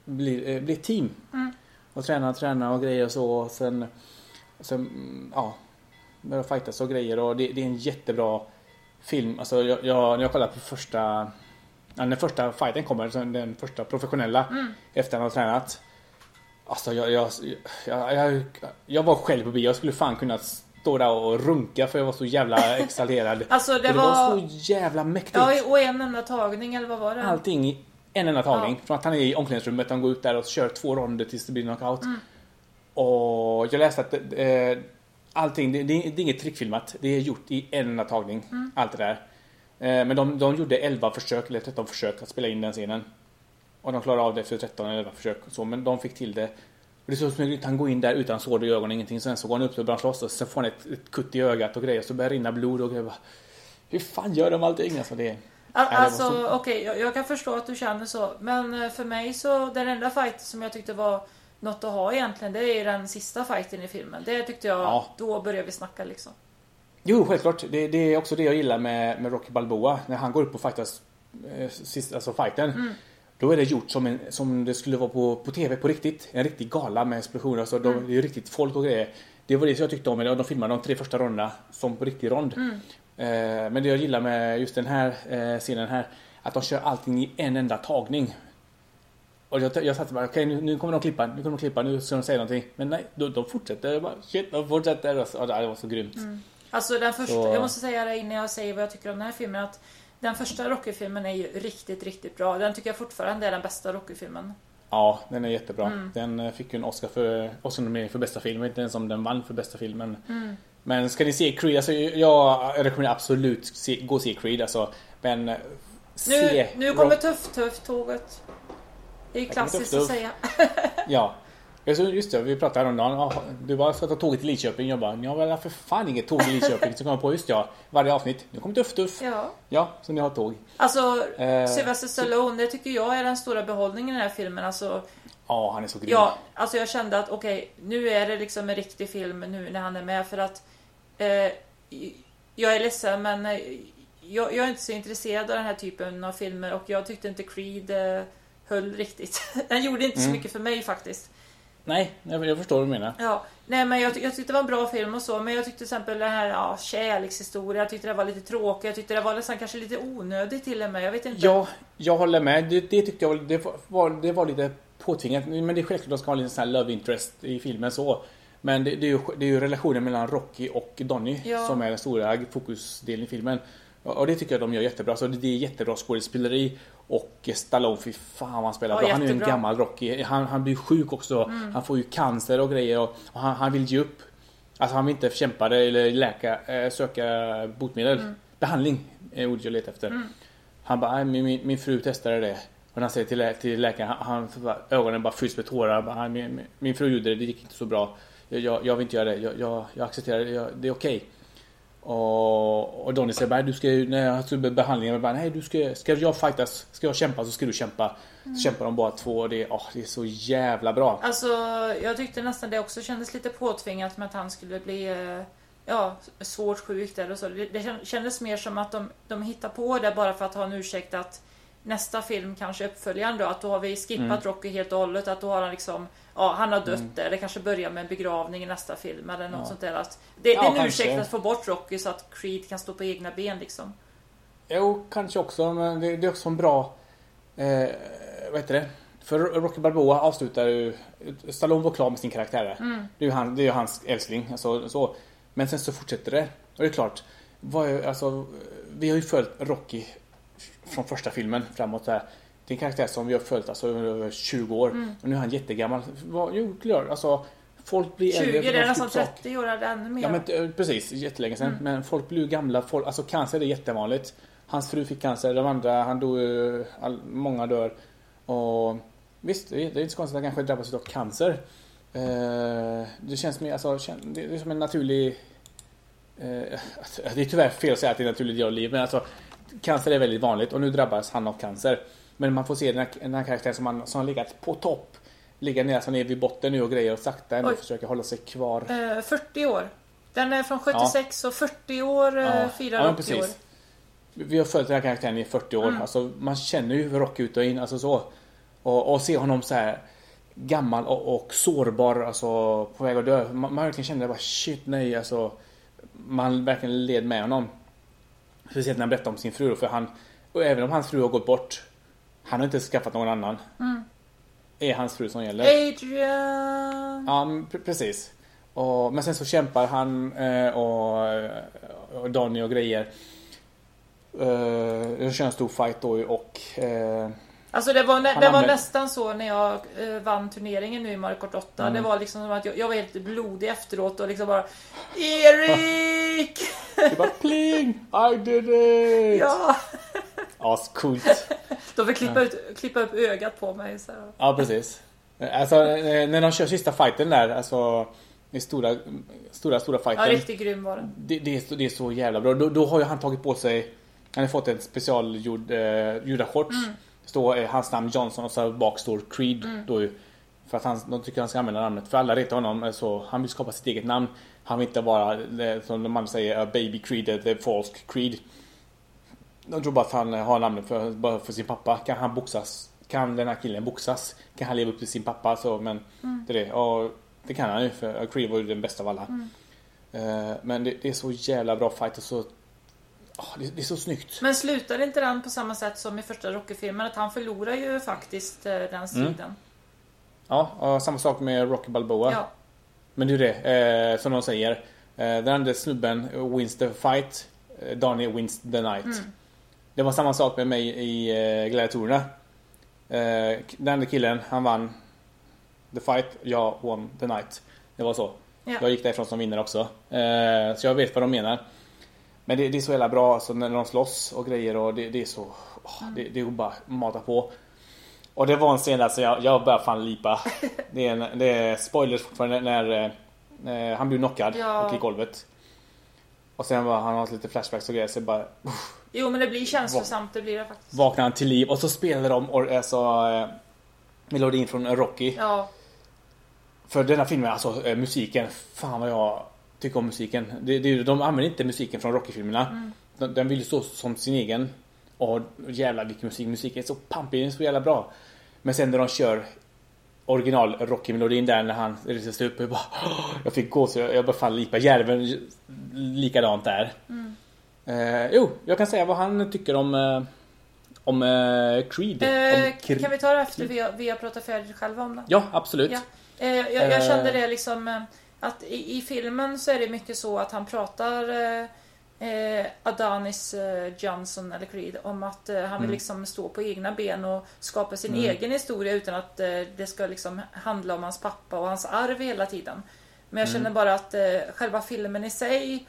blir, eh, blir team. Mm. Och tränar, tränar och grejer och så. Och sen, sen ja, börjar fightas och grejer. Och det, det är en jättebra film. Alltså jag, jag, när jag kollade på första Ja, när första fighten kommer, den första professionella efter han har tränat. Alltså jag, jag, jag, jag, jag var själv på bio, jag skulle fan kunna stå där och runka för jag var så jävla exalterad. Alltså det det var... var så jävla mäktigt. Ja, och en enda tagning eller vad var det? Allting i en enda tagning. Från att han är i omklädningsrummet, han går ut där och kör två ronder tills det blir knockout. Mm. Och jag läste att eh, allting, det, det är inget trickfilmat. Det är gjort i en enda tagning. Mm. Allt det där. Eh, men de, de gjorde 11 försök, eller 13 försök att spela in den scenen. Och de klarade av det efter 13 eller 11 försök. Så, men de fick till det. Och det är så snyggt, han går in där utan sår i ögonen, ingenting. Sen så går han upp och börjar slåss och sen får han ett, ett kutt i ögat och grejer. Så börjar det rinna blod och grejer. Hur fan gör de allting? Alltså det, Alltså så- okej, jag, jag kan förstå att du känner så. Men eh, för mig så, den enda fight som jag tyckte var något att ha egentligen, det är den sista fighten i filmen. Det tyckte jag, Ja. då började vi snacka liksom. Jo, självklart. Det, det är också det jag gillar med, med Rocky Balboa. När han går upp och fightas, eh, sist, alltså fighten. Då är det gjort som, en, som det skulle vara på, på TV på riktigt. En riktig gala med explosioner. Alltså, de, Det är riktigt folk och grejer. Det var det som jag tyckte om. De filmade de tre första ronderna som på riktig rond. Eh, men det jag gillar med just den här eh, scenen här. Att de kör allting i en enda tagning. Och jag, jag satt bara, okej nu, nu kommer de klippa, nu kommer de klippa, nu ska de säga någonting. Men nej, de, de fortsätter. Jag Bara, shit, de fortsätter. Och ja, det var så grymt. Alltså den första, Så- jag måste säga det innan jag säger vad jag tycker om den här filmen att den första Rocky-filmen är ju riktigt, riktigt bra. Den tycker jag fortfarande är den bästa Rocky-filmen. Ja, den är jättebra. Mm. Den eh, fick ju en Oscar för Oscar för bästa film. Inte ens om den vann för bästa filmen. Mm. Men ska ni se Creed, alltså jag rekommenderar absolut se, gå och se Creed alltså. Men eh, Nu, se... nu kommer tuff-tuff-tåget. Det är ju Här kommer klassiskt att säga. Ja. Jag så- Just det, vi pratade häromdagen. Ja, Du bara ska ta tåget till Lidköping. Jag bara, jag har för fan inget tåg i Lidköping. Så kom jag på, just ja, varje avsnitt. Nu kommer Tuff Tuff. Ja. Ja, så ni har tåg. Alltså, Eh, Sylvester Stallone, det tycker jag är den stora behållningen i den här filmen. Alltså, Ja, han är så grym. ja, alltså jag kände att okej, nu är det liksom en riktig film nu när han är med för att eh, jag är ledsen men eh, jag, jag är inte så intresserad av den här typen av filmer och jag tyckte inte Creed eh, höll riktigt. Den gjorde inte så Mm. mycket för mig faktiskt. Nej, jag, jag förstår vad du menar. Ja, nej men jag, jag tyckte det var en bra film och så men jag tyckte till exempel den här ja, kärlekshistorien, jag tyckte det var lite tråkigt, jag tyckte det var nästan kanske lite onödigt till och med, jag vet inte. Ja, jag håller med. Det, det tyckte jag var, det var, det var lite påtvingat. Men det är självklart att de ska ha lite sån här love interest i filmen så. Men det, det, är, ju, det är ju relationen mellan Rocky och Donny Ja. som är den stora fokusdelen i filmen. Och det tycker jag de gör jättebra. Så det, det är jättebra skådespeleri. Och Stallone, fy fan vad han spelar Ja, bra. Han är ju en gammal Rocky. Han, han blir sjuk också. Han får ju cancer och grejer och, och han, han vill ge upp. Alltså han vill inte kämpa det eller läka, eh, söka botemedel. Behandling är ordet jag letar efter. Han bara, "Nej, min, min, fru testade det. Och när han säger till, lä- till läkaren, han, han ögonen bara fylls med tårar. Bara, "Nej, min, min, fru gjorde det, det gick inte så bra. Jag, jag, jag vill inte göra det, jag, jag, accepterar det, det är okej. Och, och Donny säger bara, du ska ju, när jag tog behandlingen, bara, nej du ska, ska jag fightas, ska jag kämpa så ska du kämpa. Så kämpar de bara två och det, åh, det är så jävla bra. Alltså, jag tyckte nästan det också kändes lite påtvingat med att han skulle bli eh, ja, svårt sjuk eller så. Det, det kän- kändes mer som att de, de hittar på det bara för att ha en ursäkt att nästa film kanske uppföljaren då, att då har vi skippat Mm. Rocky helt och hållet, att då har han liksom Ja, han har dött där. Det kanske börjar med en begravning i nästa film eller något Ja. sånt där. Att det, det Ja, är en kanske. ursäkt att få bort Rocky så att Creed kan stå på egna ben liksom. Jo, kanske också, men det, det är också en bra... Eh, vad heter det? För Rocky Balboa avslutar ju... Stallone var klar med sin karaktär där. Det är ju han, det är hans älskling. Alltså, så. Men sen så fortsätter det. Och det är klart, vad är, alltså, vi har ju följt Rocky från första filmen framåt. Där. Det är en karaktär som vi har följt alltså, över 20 år. Och nu är han jättegammal. Vad, jo, klart, alltså, folk blir 20, äldre. det är nästan typ sak. 30 år eller ännu mer. Ja men eh, precis, jättelänge sedan. Men folk blir ju gamla. Folk, alltså cancer är jättevanligt. Hans fru fick cancer, de andra, han dog all, många dör. Och visst, det är, inte så konstigt att han kanske drabbas av cancer. Eh, det känns mer, alltså, det är som en naturlig... Eh, det är tyvärr fel att säga att det är en naturlig del av livet, men alltså cancer är väldigt vanligt och nu drabbas han av cancer. Men man får se den här, den här karaktären som, han, som har legat på topp, ligga ner, alltså ner vid botten nu och grejer och sakta ändå Oj. försöka hålla sig kvar. Eh, 40 år. Den är från 76 och 40 år eh, Ja, firar ja, Rocky år. precis. Vi har följt den här karaktären i 40 år. Mm. Alltså, man känner ju Rocky ut och in. Alltså så. Och, och se honom så här gammal och, och sårbar, alltså på väg att dö. Man, man verkligen kände bara shit nej, alltså. Man verkligen led med honom. Speciellt när han berättade om sin fru. För han, och även om hans fru har gått bort. Han har inte skaffat någon annan. Mm. Är hans fru som gäller. Adrian! Ja, precis. Och, men sen så kämpar han eh, och, och Donny och grejer. Eh, de kör en stor fight då och... Eh, Alltså det var, nä- det var nästan så när jag eh, vann turneringen nu i Mario Kart 8. Mm. Det var liksom som att jag, jag var helt blodig efteråt och liksom bara Erik! det bara pling! I did it! ja! Ascoolt. De fick klippa, ut, klippa upp ögat på mig. Så. Ja, precis. Alltså eh, när de kör sista fighten där, alltså... Den stora, stora, stora Ja, fighten. riktigt grym var den. det, det, är så, det är så jävla bra. Då, då har ju han tagit på sig... Han har fått en specialgjord eh, judashorts. Mm. Står eh, hans namn Johnson och så bak står Creed. Mm. Då ju, för att han, de tycker han ska använda namnet. För alla retar honom eh, så. Han vill skapa sitt eget namn. Han vill inte vara, eh, som de andra säger, baby Creed, the false Creed. De tror bara att han har namnet för, bara för sin pappa. Kan han boxas? Kan den här killen boxas? Kan han leva upp till sin pappa? Så, men Mm. det är det. Och det kan han ju för Creed var ju den bästa av alla. Mm. Men det, det är så jävla bra fight och så... ah, det, det är så snyggt. Men slutade inte den på samma sätt som i första Rocky-filmen? Att han förlorar ju faktiskt eh, den striden. Ja, och samma sak med Rocky Balboa. Ja. Men det är det, eh, som de säger. Eh, den andra snubben wins the fight. Eh, Donny wins the night. Mm. Det var samma sak med mig i eh, Gladiatorerna. Eh, den andra killen, han vann the fight. Jag won the night. Det var så. Ja. Jag gick därifrån som vinnare också. Eh, så jag vet vad de menar. Men det, det är så jävla bra alltså, när de slåss och grejer och det, det är så... åh, det, det är bara mata på. Och det var en scen där så jag, jag började fan lipa. Det är, en, det är spoilers fortfarande när eh, han blir knockad Ja. och i golvet. Och sen var han har lite flashbacks och grejer så bara uff, Jo men det blir känslosamt, det blir det faktiskt. vaknar han till liv och så spelar de och, alltså, eh, melodin från Rocky. Ja. För denna filmen, alltså eh, musiken, fan vad jag tycker om musiken. Det, det, de använder inte musiken från Rocky-filmerna. Mm. Den, den vill ju stå som sin egen. Och jävlar vilken musik, musiken är så pampig, den är så jävla bra. Men sen när de kör original Rocky-melodin där när han reser sig upp, jag bara Jag fick gåshud, jag bara fan lipa. Järven likadant där. Mm. Eh, jo, jag kan säga vad han tycker om eh, om eh, Creed. Eh, om Cre- kan vi ta det efter vi har, vi har pratat färdigt själva om det? Ja, absolut. Ja. Eh, jag, jag Eh. kände det liksom eh, att i, i filmen så är det mycket så att han pratar eh, eh, Adonis eh, Johnson eller Creed om att eh, han vill Mm. liksom stå på egna ben och skapa sin Mm. egen historia utan att eh, det ska liksom handla om hans pappa och hans arv hela tiden. Men jag Mm. känner bara att eh, själva filmen i sig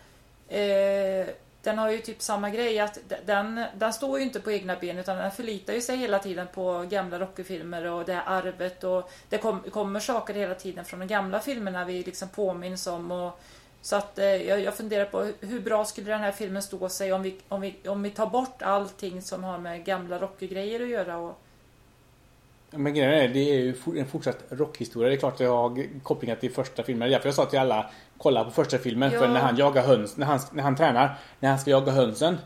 den har ju typ samma grej att den, den står ju inte på egna ben utan den förlitar ju sig hela tiden på gamla Rocky-filmer och det här arvet och det kom, kommer saker hela tiden från de gamla filmerna vi liksom påminns om och så att eh, jag, jag funderar på hur- hur bra skulle den här filmen stå sig om vi, om vi, om vi tar bort allting som har med gamla Rocky-grejer att göra och men grejen är, det är ju en fortsatt rockhistoria. Det är klart att jag har kopplingar till första filmen. Det är därför jag sa till alla, kolla på första filmen. För Ja. när han jagar höns, när han, när han tränar, när han ska jaga hönsen.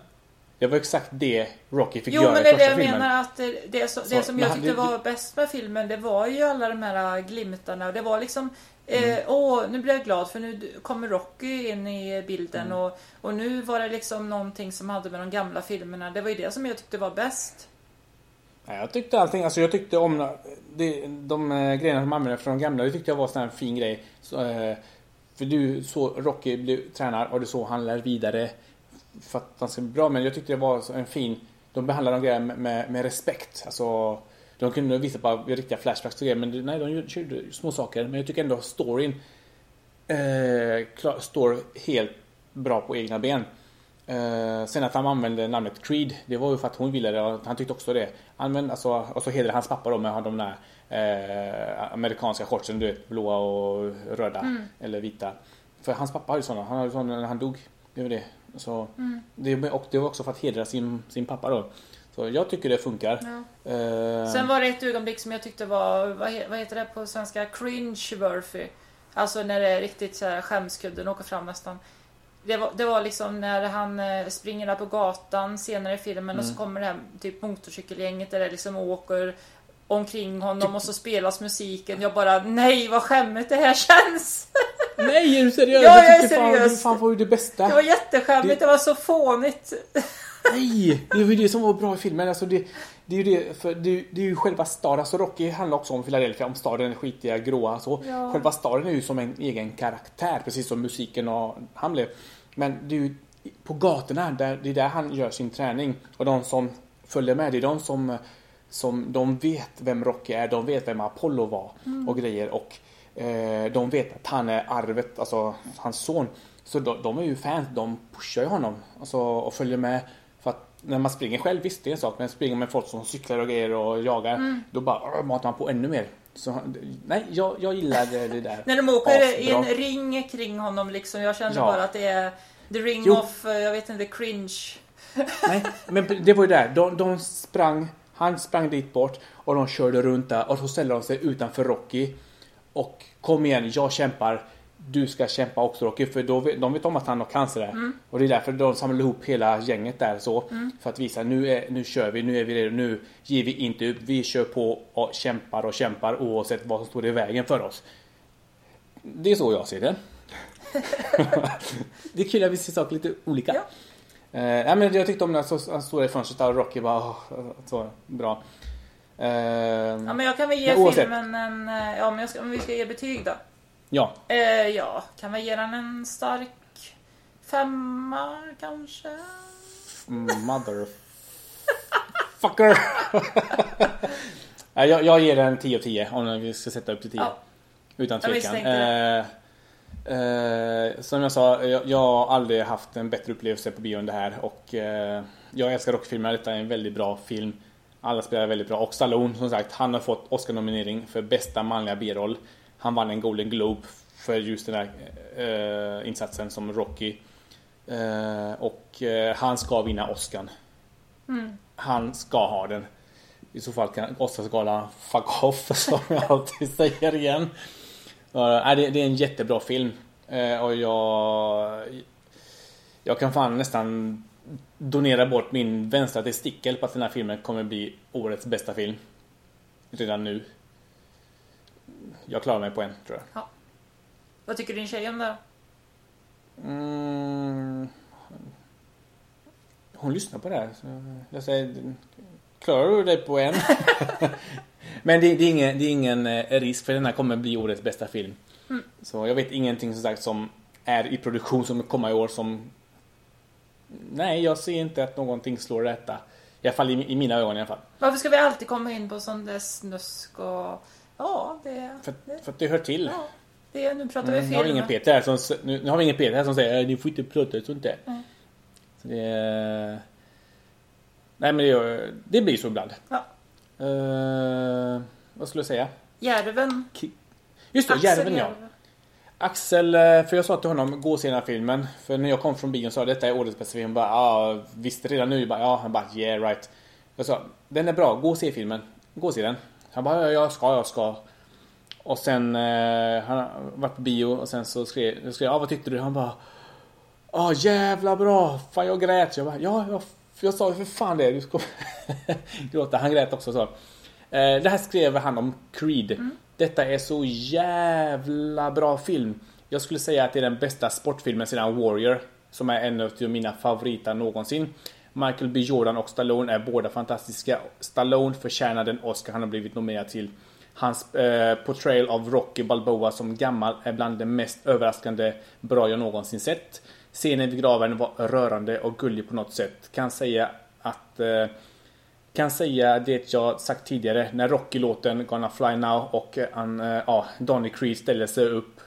Det var exakt det Rocky fick Jo göra men i det är det första jag filmen. menar att det, det, som, Så, det som men jag han- tyckte det- var bäst med filmen det var ju alla de här glimtarna det var liksom Mm. eh, Åh, nu blir jag glad för nu kommer Rocky in i bilden Mm. och, och nu var det liksom någonting som hade med de gamla filmerna. Det var ju det som jag tyckte var bäst. Jag tyckte allting, alltså jag tyckte om det, de eh, grejerna som använde från de gamla, det tyckte jag var en sån här fin grej. Så, eh, för du så Rocky du tränar och det så han lär vidare för att han ska bli bra. Men jag tyckte det var en fin, de behandlade de grejerna med, med, med respekt. Alltså, de kunde visa på riktiga flashbacks och grejer men nej, de gjorde- gjorde små saker. Men jag tycker ändå storyn eh, klar, står helt bra på egna ben. Eh, sen att han använde namnet Creed, det var ju för att hon ville det han tyckte också det. Använd, alltså, och så hedrade hans pappa då med de där eh, amerikanska shortsen, du vet, blåa och röda eller vita. För hans pappa hade sådana, han hade sådana när han dog. Det var det. Så, det. Och det var också för att hedra sin, sin pappa då. Så jag tycker det funkar. Ja. Eh, Sen var det ett ögonblick som jag tyckte var, vad heter det på svenska? Cringe-worthy. Alltså när det är riktigt så här skämskudden åker fram nästan. Det var, det var liksom när han eh, springer där på gatan senare i filmen och så kommer det här typ motorcykelgänget där det liksom åker omkring honom och så spelas musiken. Jag bara nej vad skämmigt det här känns! Nej, är du seriös? Ja, jag är tyckte Fan, seriös. du fan var ju det bästa. Det var jätteskämmigt, Det- det var så fånigt. Nej! Det var ju det som var bra i filmen. Alltså det, det är ju det, för det, det är ju själva staden. Alltså Rocky handlar också om Philadelphia, om staden, den skitiga, gråa så. Ja. Själva staden är ju som en egen karaktär, precis som musiken och han blev. Men det är ju på gatorna, där, det är där han gör sin träning. Och de som följer med, det är de som, som de vet vem Rocky är, de vet vem Apollo var och grejer. Och eh, de vet att han är arvet, alltså hans son. Så de, de är ju fans, de pushar ju honom alltså, och följer med. För att när man springer själv, visst det är en sak, men springer med folk som cyklar och grejer och jagar, då bara matar man på ännu mer. Så, nej, jag, jag gillar det, där. När de åker i en ring kring honom liksom. Jag kände Ja. bara att det är the ring Jo. of, eh, jag vet inte, cringe. Nej, men det var ju där. De, de sprang, han sprang dit bort och de körde runt där och så ställde de sig utanför Rocky. Och kom igen, jag kämpar. Du ska kämpa också Rocky. För då, vet- de vet om att han har cancer där. Och det är därför de samlade ihop hela gänget där så. För att visa nu, är, nu kör vi, nu är vi redo, nu ger vi inte upp. Vi kör på och kämpar och kämpar oavsett vad som står i vägen för oss. Det är så jag ser det. det är kul att vi ser saker lite olika. Ja. Eh, men jag tyckte om när han stod- i fönstret där och Rocky var åh, så bra. Eh, Ja, men jag kan väl ge Men filmen en... eh, Ja, men ska, om vi ska ge betyg då. Ja, Eh, ja, kan vi ge den en stark femma kanske? mother... Fucker! Nej, jag, jag ger den 10 av 10 om vi ska sätta upp till 10. Ja. Utan tvekan. Eh, eh, som jag sa, jag, jag har aldrig haft en bättre upplevelse på bio än det här. Och eh, jag älskar rockfilmer. Detta är en väldigt bra film. Alla spelar väldigt bra. Och Stallone, som sagt, han har fått Oscar-nominering för bästa manliga biroll. Han vann en Golden Globe för just den här eh, insatsen som Rocky. Eh, och eh, han ska vinna Oscar. Han ska ha den. I så fall kan Oscarsgalan fuck off som jag alltid säger igen. Uh, det, det är en jättebra film. Eh, och jag... Jag kan fan nästan donera bort min vänstra testikel på att den här filmen kommer bli årets bästa film. Redan nu. Jag klarar mig på en, tror jag. Vad tycker din tjej om det? Mm. Hon lyssnar på det här. Så jag säger, klarar du dig på en? Men det, det, är ingen, det är ingen eh, risk för den här kommer bli årets bästa film. Så jag vet ingenting som sagt som är i produktion som kommer i år som Nej, jag ser inte att någonting slår detta. I alla fall i, i mina ögon i alla fall. Varför ska vi alltid komma in på sån där snusk och... Ja, det... För, för att det hör till. Ja, det nu pratar Mm, vi nu, har vi ingen Peter här som, nu, nu har vi ingen Peter här som säger "Eh, ni får inte prata sånt där. Mm. Så det, nej men det, det blir så ibland. Ja. Eh, vad skulle jag säga? Järven. Just det, Axel Järven ja. Axel, eh, för jag sa till honom, gå och se den här filmen. För när jag kom från bion sa jag, detta är årets bästa film. Bara, ja, visste redan nu. Jag Bara, ja, han bara, yeah right. Jag sa, den är bra, gå och se filmen. Gå och se den. Han bara, ja, jag ska, jag ska. Och sen, eh, han varit på bio och sen så skrev jag, skrev, ja vad tyckte du? Han bara, ja jävla bra. Fan jag grät. Jag bara, ja, jag, jag sa för fan det. Du ska gråta. Han grät också så. Eh, det här skrev han om Creed. Detta är så jävla bra film. Jag skulle säga att det är den bästa sportfilmen sedan Warrior. Som är en av mina favoriter någonsin. Michael B Jordan och Stallone är båda fantastiska. Stallone förtjänar den Oscar han har blivit nominerad till. Hans eh, portrayal av Rocky Balboa som gammal är bland det mest överraskande bra jag någonsin sett. Scenen vid graven var rörande och gullig på något sätt. Kan säga att eh, kan säga det jag sagt tidigare när Rocky-låten Gonna Fly Now och eh, han, eh, ja, Donny Creed ställde sig upp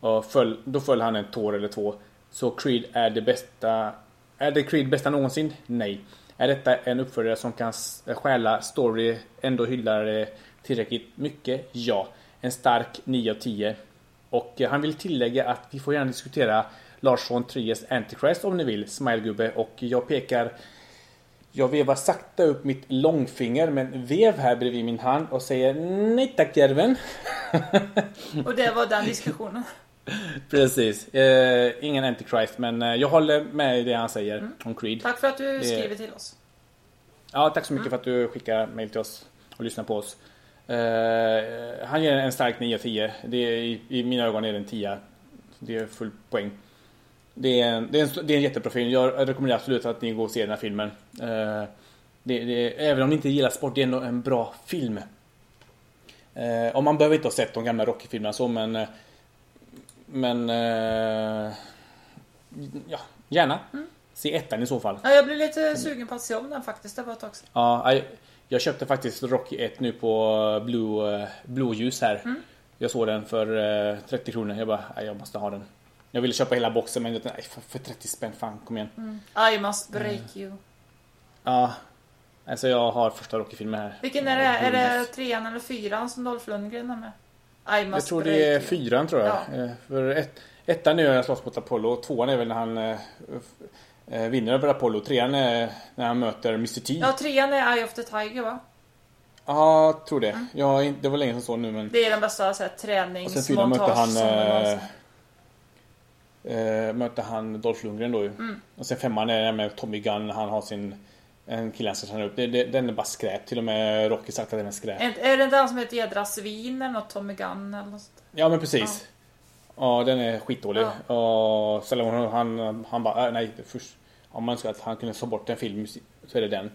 och föll, då föll han en tår eller två. Så Creed är det bästa. Är det Creed bästa någonsin? Nej. Är detta en uppföljare som kan stjäla story, ändå hyllar det tillräckligt mycket? Ja. En stark 9 av 10. Och eh, han vill tillägga att vi får gärna diskutera Lars von Triers Antichrist om ni vill, Smilegubbe. Och jag pekar jag vevar sakta upp mitt långfinger med en vev här bredvid min hand och säger nej tack järven. Och det var den diskussionen. Precis. Eh, ingen Antichrist men eh, jag håller med i det han säger om Creed. Tack för att du skriver till oss. Ja, tack så mycket för att du skickar mail till oss och lyssnar på oss. Eh, han ger en stark 9 av 10. Det är, i, I mina ögon är det en 10. Det är full poäng. Det är, en, det, är en, det är en jättebra film. Jag rekommenderar absolut att ni går och ser den här filmen. Eh, det, det, även om ni inte gillar sport, det är ändå en bra film. Eh, och man behöver inte ha sett de gamla Rocky-filmerna så, men... Men... Eh, ja, gärna. Se ettan i så fall. Ja, jag blev lite sugen på att se om den faktiskt. Det var ett tag sedan. Ja, jag- jag köpte faktiskt Rocky 1 nu på Blue, eh, blåljus här. Jag såg den för eh, 30 kronor. Jag bara, jag måste ha den. Jag ville köpa hela boxen men jag tänkte, för, för 30 spänn, fan kom igen. I must break you. Ja, alltså jag har första Rocky-filmen här. Vilken är det? Är det trean eller fyran som Dolph Lundgren är med? Jag tror det är fyran tror jag. Ja. Eh, För ett, ettan är när jag slåss mot Apollo tvåan är väl när han eh, eh, vinner över Apollo. Trean är när han möter Mr T. Ja, trean är Eye of the Tiger va? Ja, jag tror det. Har inte- det var länge sedan så nu men... Det är den bästa så här, Och sen fyran mötte han... Eh, mötte han Dolph Lundgren då ju. Mm. Och sen femman är med Tommy Gunn. Han har sin... En kille han ska träna upp. Det, det, den är bara skräp. Till och med Rocky sagt att den är skräp. Är, är det inte han som heter Jädra Svin eller något? Tommy Gunn eller något sånt? Ja men precis. Ja, den är skitdålig. Och Stallone han, han bara, äh, nej. Först, om man önskar att han kunde ta bort en film så är det den.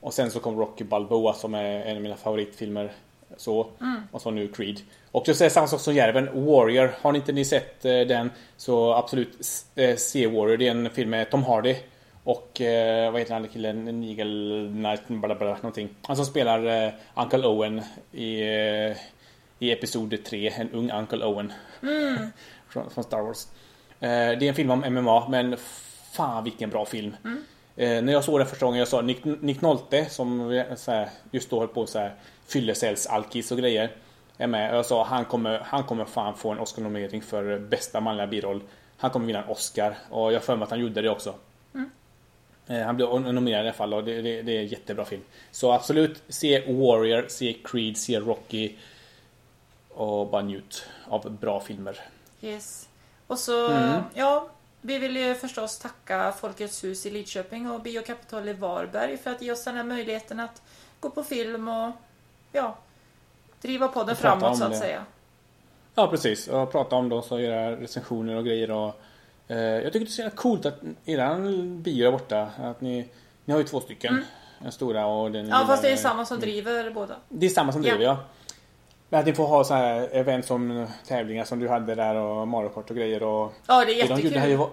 Och sen så kom Rocky Balboa som är en av mina favoritfilmer. Så. Och så nu Creed. Och jag säger samma sak som Järven, Warrior. Har ni inte ni sett eh, den så absolut s- eh, se Warrior. Det är en film med Tom Hardy. Och eh, vad heter den andra killen? Nigel Knight, bla någonting. Han som spelar eh, Uncle Owen i, eh, i Episod 3. En ung Uncle Owen. från, från Star Wars. Eh, det är en film om MMA, men fan vilken bra film. Eh, när jag såg den första gången, jag sa Nick, Nick Nolte som eh, så här, just då höll på så här fyllecels alkis och grejer. Är med. Och jag sa han kommer, han kommer fan få en Oscar-nominering för bästa manliga biroll. Han kommer vinna en Oscar och jag har för mig att han gjorde det också. Eh, Han blev nominerad i alla fall och det, det, det är en jättebra film. Så absolut, se Warrior, se Creed, se Rocky. Och bara njut av bra filmer. Yes. Och så, Mm. ja, vi vill ju förstås tacka Folkets hus i Lidköping och Biokapital i Varberg för att ge oss den här möjligheten att gå på film och ja, driva podden framåt så att det. säga. Ja precis, och prata om det och göra recensioner och grejer och Jag tycker det är så coolt att eran bio är borta. Att ni, ni har ju två stycken. Den stora och den Mm. Ja, fast det är samma som driver båda. Det är samma som Ja. driver ja. Men att ni får ha så här event som tävlingar som du hade där och Mario Kart och grejer och Ja, det är det de här jättekul.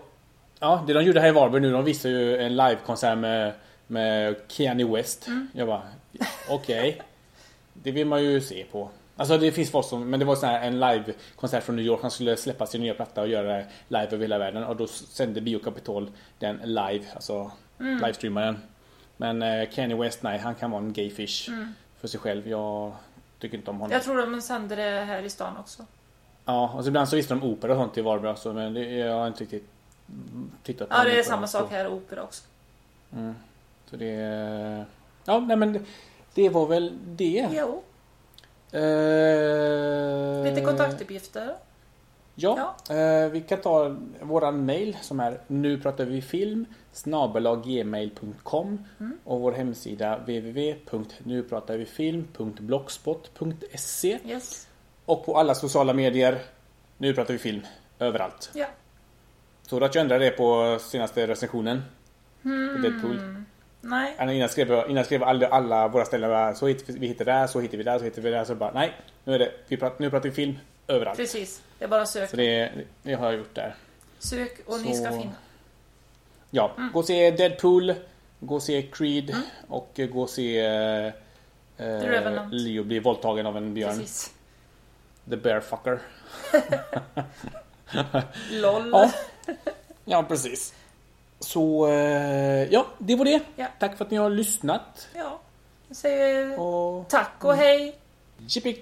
Ja, det de gjorde här i Varberg nu, de visade ju en livekonsert med, med Kanye West. Jag bara, okej. Det vill man ju se på. Alltså det finns folk som, men det var sån här, en livekonsert från New York. Han skulle släppa sin nya platta och göra det live över hela världen. Och då sände Biokapitol den live, alltså livestreamade den. Men eh, Kanye West, nej, han kan vara en gayfish för sig själv. Jag tycker inte om honom. Jag tror de sänder det här i stan också. Ja, och så ibland så visste de opera och sånt i Varberg också, men det, jag har inte riktigt tittat på Ja, det är samma så- sak här, opera också. Så det... Ja, nej men det- det var väl det. Jo, Eh, lite kontaktuppgifter. Ja, eh, vi kan ta våran mail som är nu pratar vi film snabelaggmail.com och vår hemsida www.nupratarvifilm.blogspot.se Yes. och på alla sociala medier Nu pratar vi film överallt. Ja. Såg du att jag ändrade det på senaste recensionen? På Mm. Deadpool. Nej. Innan jag skrev, innan jag skrev alla, alla våra ställen, bara, så hittar vi, hittar där, så hittar vi där, så hittar vi där. Så bara, nej, nu är det, vi pratar, nu pratar vi film överallt. Precis. Det är bara sök. Så det, det har jag gjort där. Sök och ni ska Så- finna. Ja, Mm. gå och se Deadpool, gå och se Creed och eh, gå och se eh. Leo bli våldtagen av en björn. Precis. The bear fucker. LOL. Ja. ja, precis. Så eh, ja, det var det. Ja. Tack för att ni har lyssnat. Ja, jag säger och, tack och hej. Mm. Jippie